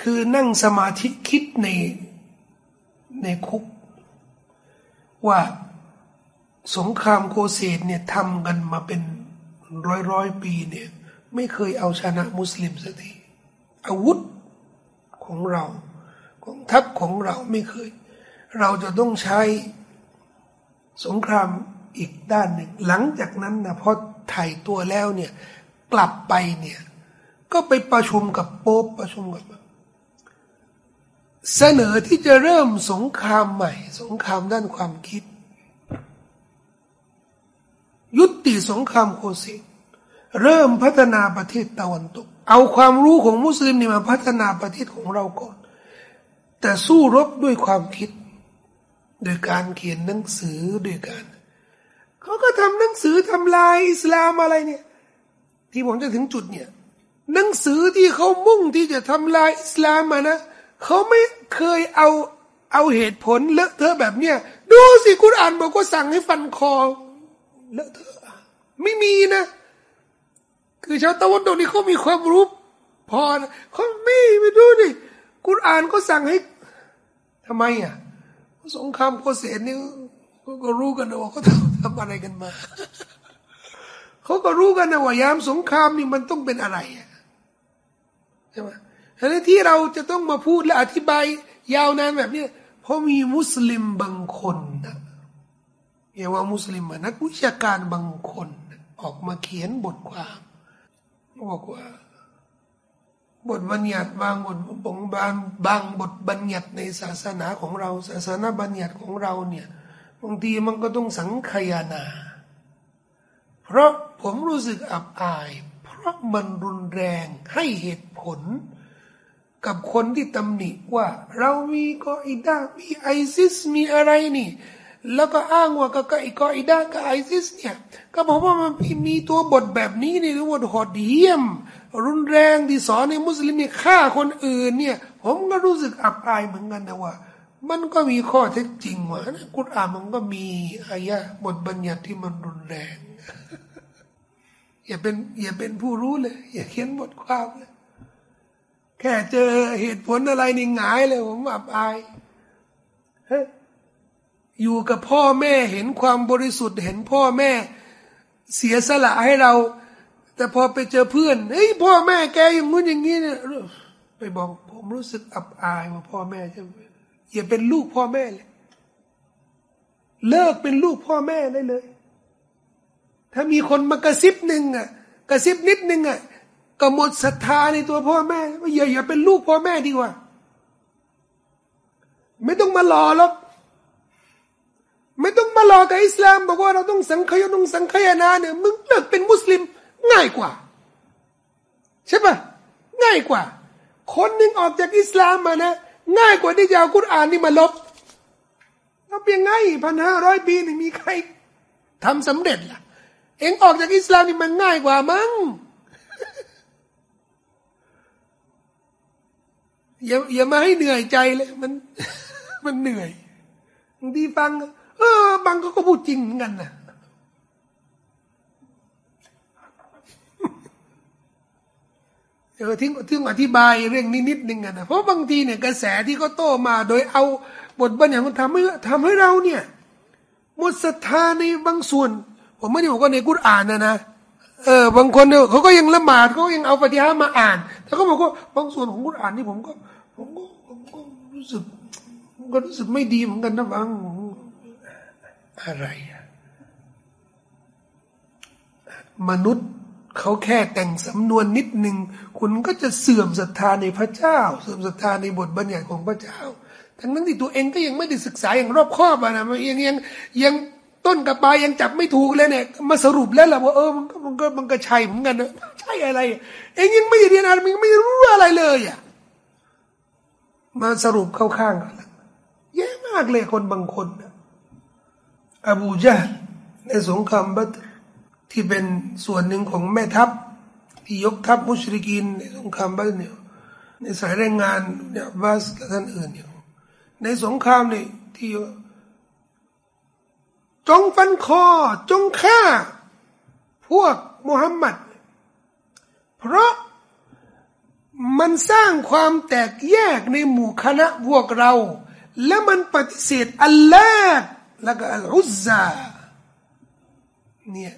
คือนั่งสมาธิคิดในในคุก ว่าสงครามโคเสตเนี่ยทำกันมาเป็นร้อยร้อยปีเนี่ยไม่เคยเอาชนะมุสลิมสักทีอาวุธของเราของทัพของเราไม่เคย เราจะต้องใช้สงครามอีกด้านหนึ่ง หลังจากนั้นนะพอถ่ายตัวแล้วเนี่ยกลับไปเนี่ยก็ไปประชุมกับโป๊ปประชุมกับ เสนอที่จะเริ่มสงครามใหม่ สงครามด้านความคิด ยุติสงครามโคเซเริ่มพัฒนาประเทศตะวันตก เอาความรู้ของมุสลิมนี่มาพัฒนาประเทศของเราก่อน แต่สู้รบด้วยความคิด โดยการเขียนหนังสือด้วยการเขาก็ทำหนังสือทำลายอิสลามอะไรเนี่ย ที่ผมจะถึงจุดเนี่ย หนังสือที่เขามุ่งที่จะทำลายอิสลามมานะ เขาไม่เคยเอาเอาเหตุผลเลอะเทอะแบบเนี้ยดูสิกุรอ่านบอกว่าสั่งให้ฟันคอเลอะเทอะไม่มีนะ คือชาวตะวันตกนี่เขามีความรู้พอนะเขาไม่ไปดูดิกุรอ่านก็สั่งให้ทำไมอะสงครามโคเสนนี่ก็รู้กันนะว่าเขาทำอะไรกันมาเขาก็รู้กันนะว่ายามสงครามนี่มันต้องเป็นอะไรใช่ไหม ฉะนั้ที่เราจะต้องมาพูดและอธิบายยาวนานแบบนี้เพราะมีมุสลิมบางคนนะเรียกว่ามุสลิมนักวิชาการบางคนออกมาเขียนบทความบอกว่า บทบัญญัติบางบทบงบางบางบทบัญญัติในศาสนาของเรา ศาสนาบัญญัติของเราเนี่ยบางทีมันก็ต้องสังขยานาเพราะผมรู้สึกอับอาย เพราะมันรุนแรงให้เหตุผล กับคนที่ตำหนิว่า เรามีกออิดามีไอซิสมีอะไรนี่ แล้วก็อ้างว่าก็กอกอิดากับไอซิสเนี่ย ก็บอกว่ามันมีตัวบทแบบนี้นี่หรือว่าหดเหี้ยม รุนแรงที่สอนในมุสลิมเนี่ยฆ่าคนอื่นเนี่ย ผมก็รู้สึกอับอายเหมือนกันนะว่า มันก็มีข้อเท็จจริงว่ากุรอานมันก็มีอายะบทบัญญัติที่มันรุนแรง อย่าเป็นอย่าเป็นผู้รู้เลย อย่าเขียนบทความเลย แค่เจอเหตุผลอะไรนี่หงายเลยผมอับอายอยู่กับพ่อแม่เห็นความบริสุทธิ์ เห็นพ่อแม่เสียสละให้เรา แต่พอไปเจอเพื่อนเฮ้ยพ่อแม่แกอย่างงู้นอย่างนี้เนี่ยไปบอกผมรู้สึกอับอายว่าพ่อแม่จะอย่าเป็นลูกพ่อแม่เลย เลิกเป็นลูกพ่อแม่ได้เลย ถ้ามีคนมากระซิบหนึ่งอะ กระซิบนิดหนึ่งอะ ก็หมดศรัทธาในตัวพ่อแม่อย่าอย่าเป็นลูกพ่อแม่ดีกว่า ไม่ต้องมารอหรอกไม่ต้องมารอกับอิสลามบอกว่าเราต้องสังขยต้องสังขยานาเนี่ยมึงเลิกเป็นมุสลิมง่ายกว่า ใช่ปะง่ายกว่า คนหนึ่งออกจากอิสลามมานะ ง่ายกว่าที่จะเอากุรอานนี่มาลบลบยังไงพันห้าร้อยปีนี่มีใครทำสำเร็จล่ะ เองออกจากอิสลามนี่มันง่ายกว่ามั้ง อย่าอย่ามาให้เหนื่อยใจเลย มัน มันเหนื่อยบางทีฟัง เออบางก็พูดจริงเหมือนกันนะเออทิ้งทิ้งอธิบายเรื่องนี้นิดนึงนะเพราะบางทีเนี่ยกระแสที่เขาโตมา โดยเอาบทบัญญัติมันทำให้ทำให้เราเนี่ยหมดศรัทธาในบางส่วน ผมไม่ได้บอกว่าในกุรอานนะนะ เออบางคนเนี่ยเขาก็ยังละหมาดเขายังเอาปฏิหามาอ่านแต่เขาบอกว่าบางส่วนของกุรอานนี่ผมก็ผมก็ผมก็รู้สึกก็รู้สึกไม่ดีเหมือนกันนะบางอะไรมนุษย์เขาแค่แต่งสำนวนนิดหนึ่งคุณก็จะเสื่อมศรัทธาในพระเจ้า เสื่อมศรัทธาในบทบัญญัติของพระเจ้า ทั้งนั้นที่ตัวเองก็ยังไม่ได้ศึกษาอย่างรอบคอบนะมันยังยังยัง ต้นกับปลายยังจับไม่ถูกเลยเนี่ยมาสรุปแล้วล่ะว่าเออมันก็มันก็มันก็ใช่เหมือนกันนะใช่อะไร เองยังไม่เรียนอะไรมันไม่รู้อะไรเลยอะมาสรุปเข้าข้างกันแย่มากเลยคนบางคนนะอบูจาในสงครามบัตที่เป็นส่วนหนึ่งของแม่ทัพ ที่ยกทัพมุชริกินในสงครามบัตเนี่ยในสายแรงงานเนี่ยบาสและท่านอื่นเนี่ยในสงครามเนี่ยที่ จงฟันคอจงฆ่า พวกมุฮัมมัด เพราะมันสร้างความแตกแยกในหมู่คณะพวกเรา และมันปฏิเสธอัลลอฮ์แล้วก็อัลอุซซาเนี่ย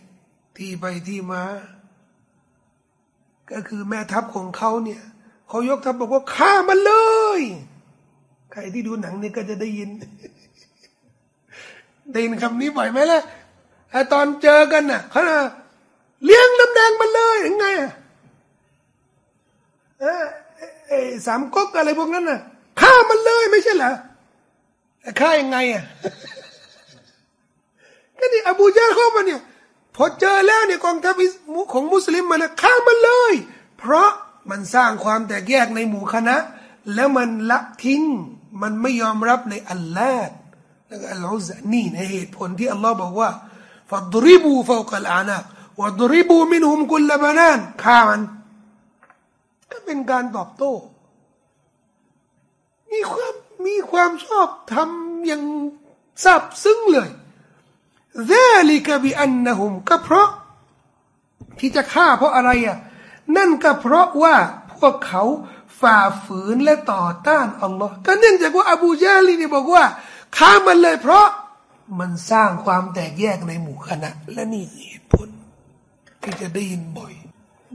ที่ไปที่มา ก็คือแม่ทัพของเขาเนี่ยเขายกทัพบอกว่าฆ่ามันเลย ใครที่ดูหนังนี่ก็จะได้ยิน ได้ยินคำนี้บ่อยไหมล่ะตอนเจอกันน่ะเขาเลี้ยงน้ำแดงมันเลยยังไงอะเออสามก๊กอะไรพวกนั้นน่ะฆ่ามันเลยไม่ใช่เหรอฆ่ายังไงอะก็นี่อบูญาเข้ามาเนี่ยพอเจอแล้วเนี่ยกองทัพของมุสลิมมันนะฆ่ามันเลย เพราะมันสร้างความแตกแยกในหมู่คณะ แล้วมันละทิ้ง มันไม่ยอมรับในอัลลอฮ์ แล้วก็อัลลอฮ์นี่ในเหตุผลที่อัลลอฮ์บอกว่าฟัดริบูฟาวกัลอานาวัดริบูมินหุมกุลละบานานฆ่ามันก็เป็นการตอบโต้ มีความมีความชอบทำอย่างสับซึ้งเลย ذلك بأنهم ก็เพราะที่จะฆ่าเพราะอะไรอ่ะ นั่นก็เพราะว่าพวกเขาฝ่าฝืนและต่อต้านอัลลอฮ์ก็เนื่องจากว่าอบูญาลีนี่บอกว่า ฆ่ามันเลย เพราะมันสร้างความแตกแยกในหมู่คณะ และนี่เหตุผล ที่จะได้ยินบ่อย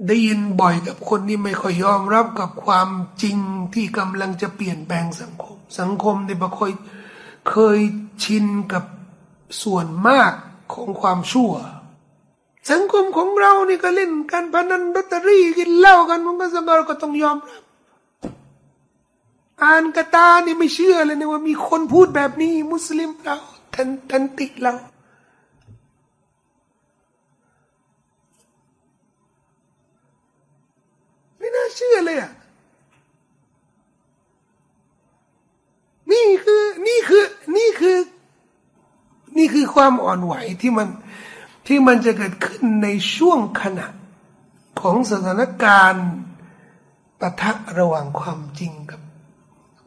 ได้ยินบ่อยกับคนที่ไม่ค่อยยอมรับกับความจริงที่กำลังจะเปลี่ยนแปลงสังคม สังคมที่บางคนเคยชินกับส่วนมากของความชั่ว สังคมของเรานี่ก็เล่นการพนันลอตเตอรี่กินเหล้ากันมันก็สังเราก็ต้องยอมรับ อ่านกระตานี่ไม่เชื่อเลยนะว่ามีคนพูดแบบนี้ มุสลิมเราทันทันติเราไม่น่าเชื่อเลยอะนี่คือนี่คือนี่คือ นี่คือความอ่อนไหวที่มันที่มันจะเกิดขึ้นในช่วงขณะของสถานการณ์ปะทะระหว่างความจริงกับ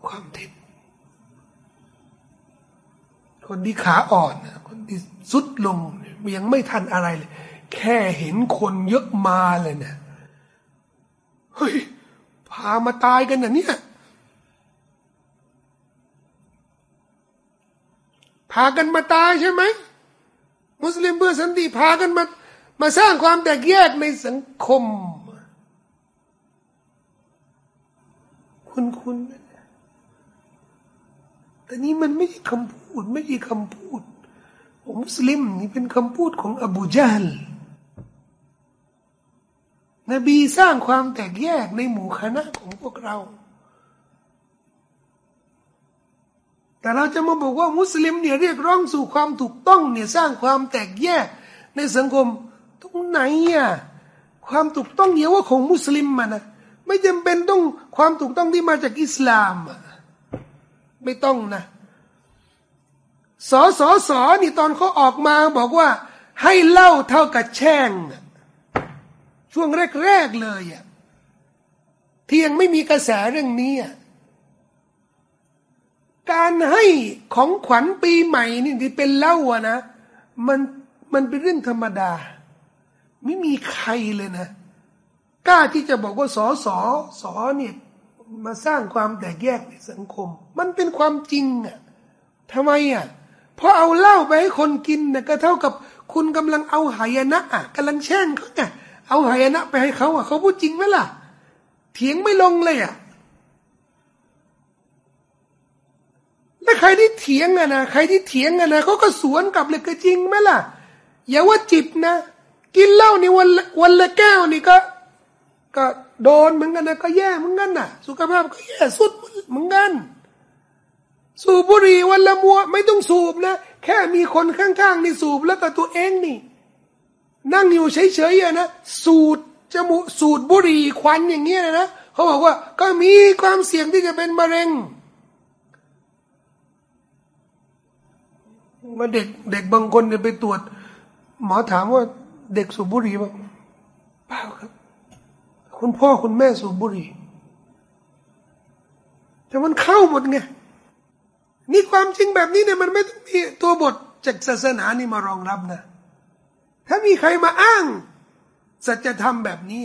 ความเท็จ คนที่ขาอ่อน คนที่สุดลงยังไม่ทันอะไรเลย แค่เห็นคนเยอะมาเลยเนี่ยเฮ้ย พามาตายกันนะเนี่ย พากันมาตายใช่ไหม มุสลิมเพื่อสันติพากันมา มาสร้างความแตกแยกในสังคม คุณคุณ แต่นี้มันไม่ใช่คำพูด ไม่ใช่คำพูดของมุสลิมนี่เป็นคำพูดของอบูจัลนบีสร้างความแตกแยกในหมู่คณะของพวกเรา แต่เราจะมาบอกว่ามุสลิมเนี่ยเรียกร้องสู่ความถูกต้องเนี่ยสร้างความแตกแยกในสังคมตรงไหนอะความถูกต้องเยว่าของมุสลิมมานะไม่จำเป็นต้องความถูกต้องที่มาจากอิสลาม ไม่ต้องนะสอสอสอนี่ตอนเขาออกมาบอกว่า ให้เล่าเท่ากับแช่ง ช่วงแรกๆเลยอะที่ยังไม่มีกระแสเรื่องนี้อะการให้ของขวัญปีใหม่นี่ที่เป็นเล่าอะนะมันมันเป็นเรื่องธรรมดา ไม่มีใครเลยนะกล้าที่จะบอกว่าสอสอสอเนี่ย มาสร้างความแตกแยกในสังคม มันเป็นความจริงอะทำไมอะเพราะเอาเหล้าไปให้คนกินเนี่ยก็เท่ากับคุณกำลังเอาหายนะอะกำลังแช่งเขาไงเอาหายนะไปให้เขาอะเขาพูดจริงไหมล่ะ เถียงไม่ลงเลยอะแล้วใครที่เถียงอะนะใครที่เถียงอะนะเขาก็สวนกลับเลยก็จริงไหมล่ะ อย่าว่าจิบนะ กินเหล้านี่วันวันละแก้วนี่ก็ ก็ โดนเหมือนกันนะก็แย่เหมือนกันนะสุขภาพก็แย่สุดเหมือนกัน สูบบุหรี่วันละมัว ไม่ต้องสูบนะ แค่มีคนข้างๆนี่สูบแล้วก็ตัวเองนี่ นั่งอยู่เฉยๆนะสูดจมูกสูดบุหรี่ควันอย่างเงี้ยนะเขาบอกว่าก็มีความเสี่ยงที่จะเป็นมะเร็งมาเด็กเด็กบางคนเนี่ยไปตรวจ หมอถามว่าเด็กสูบบุหรี่บ้างเปล่าครับ คุณพ่อคุณแม่สูบบุหรี่แต่มันเข้าหมดไงนี่ความจริงแบบนี้เนี่ยมันไม่ต้องมีตัวบทจากศาสนานี่มารองรับนะ ถ้ามีใครมาอ้าง สัจธรรมแบบนี้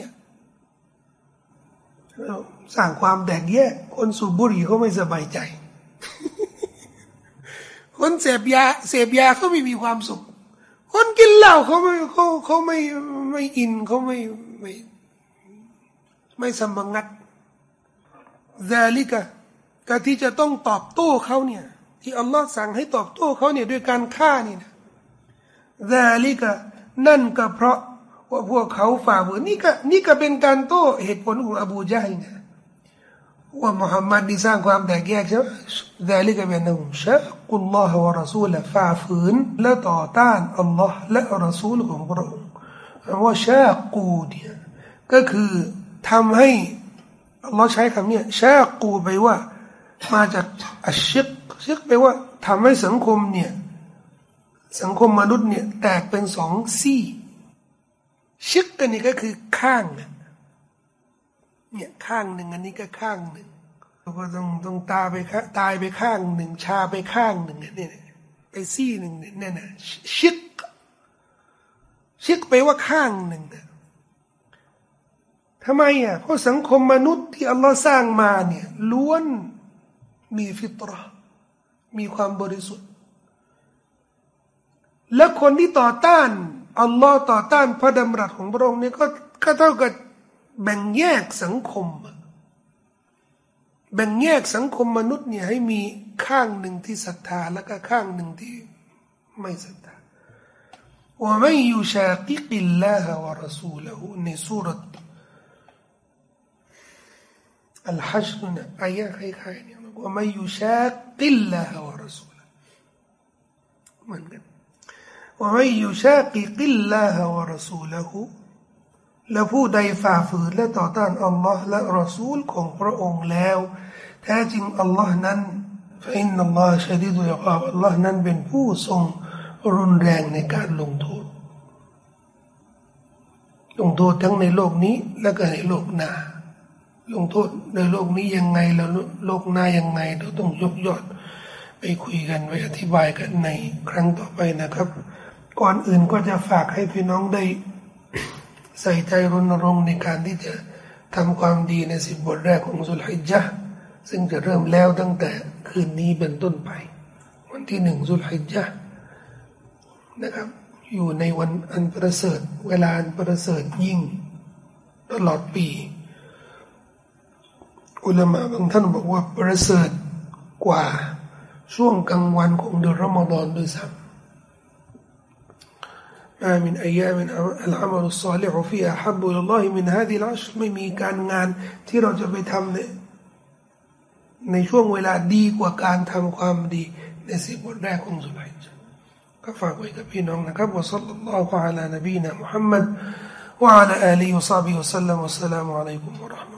สร้างความแตกแยก คนสูบบุหรี่เขาไม่สบายใจ คนเสพยาเสพยาเขาไม่มีความสุข คนกินเหล้าเขาไม่เขาเขาไม่ไม่อินเขาไม่ไม่ ไม่สมังัดซาลิกะกะที่จะต้องตอบโต้เขาเนี่ย ที่อัลลอฮ์สั่งให้ตอบโต้เขาเนี่ยด้วยการฆ่านี่นะซาลิกะนั่นก็เพราะว่าพวกเขาฝ่าฝืนนี่ก็นี่ก็เป็นการโต้เหตุผลของอบูญาฮินะว่ามุฮัมมัดได้สร้างความแตกแยกใช่ไหมแต่ลิกะเป็นนุ่มชะกุลลอฮฺวะรอซูลฝ่าฝืนและต่อต้านอัลลอฮ์และรอซูลของพระองค์ว่าชากูเนี่ยก็คือ ทำให้อัลลอฮ์ใช้คำนี้ชากูไปว่า มาจากอชิกชิกไปว่าทำให้สังคมเนี่ยสังคมมนุษย์เนี่ยแตกเป็นสองซี่ ชิกกันนี่ก็คือข้างเนี่ยเนี่ยข้างหนึ่งอันนี้ก็ข้างหนึ่งก็ต้องต้องตาไปตายไปข้างหนึ่งชาไปข้างหนึ่งเนี่ยไปซี่หนึ่งเนี่ยนะชิกชิกไปว่าข้างหนึ่งนะ ทำไมอะเพราะสังคมมนุษย์ที่อัลลอฮ์สร้างมาเนี่ยล้วนมีฟิตรมีความบริสุทธิ์ และคนที่ต่อต้านอัลลอฮ์ต่อต้านพระดำรัสของพระองค์เนี่ยก็ก็เท่ากับแบ่งแยกสังคม แบ่งแยกสังคมมนุษย์เนี่ยให้มีข้างหนึ่งที่ศรัทธาแล้วก็ข้างหนึ่งที่ไม่ศรัทธาว่าไม่ยูชากิกิลลาฮะวะรอซูละหูในสุรษ อัลฮัชรเนี่ยอายะคล้ายๆเนี่ยومن يشاق الله ورسوله เหมือนกัน ومن يشاقิลลาฮะวะรอซูละหูและผู้ใดฝ่าฝืนและต่อต้านอัลลอฮ์และรอซูลของพระองค์แล้ว แท้จริงอัลลอฮ์นั้นฟอินนัลลอฮ์ชดีดุยกาบอัลลอฮ์นั้นเป็นผู้ทรงรุนแรงในการลงโทษลงโทษทั้งในโลกนี้และก็ในโลกหน้า ลงโทษในโลกนี้ยังไงแล้วโลกหน้ายังไงเราต้องยกยอดไปคุยกันไปอธิบายกันในครั้งต่อไปนะครับ ก่อนอื่นก็จะฝากให้พี่น้องได้ ใส่ใจรณรงค์ในการที่จะทำความดีในสิบบทแรกของสุลฮิจญะซึ่งจะเริ่มแล้วตั้งแต่คืนนี้เป็นต้นไป วันที่หนึ่งสุลฮิจญะนะครับ อยู่ในวันอันประเสริฐ เวลาอันประเสริฐยิ่ง ตลอดปี อุลามะบางท่านบอกว่าประเสริฐกว่าช่วงกลางวันของเดือนรอมฎอนด้วยซ้ำ ما من أيام العمل الصالح فيها أحب إلى الله من هذه العشر ไม่มีการงานที่เราจะไปทำในในช่วงเวลาดีกว่าการทำความดีในสิบวันแรกของสุลัยก็ฝากไว้กับพี่น้องนะครับว่าสัลลัลลอฮุอะลานบีนะมุฮัมมัด وعلى آله وصحبه وسلم والسلام عليكم ورحمة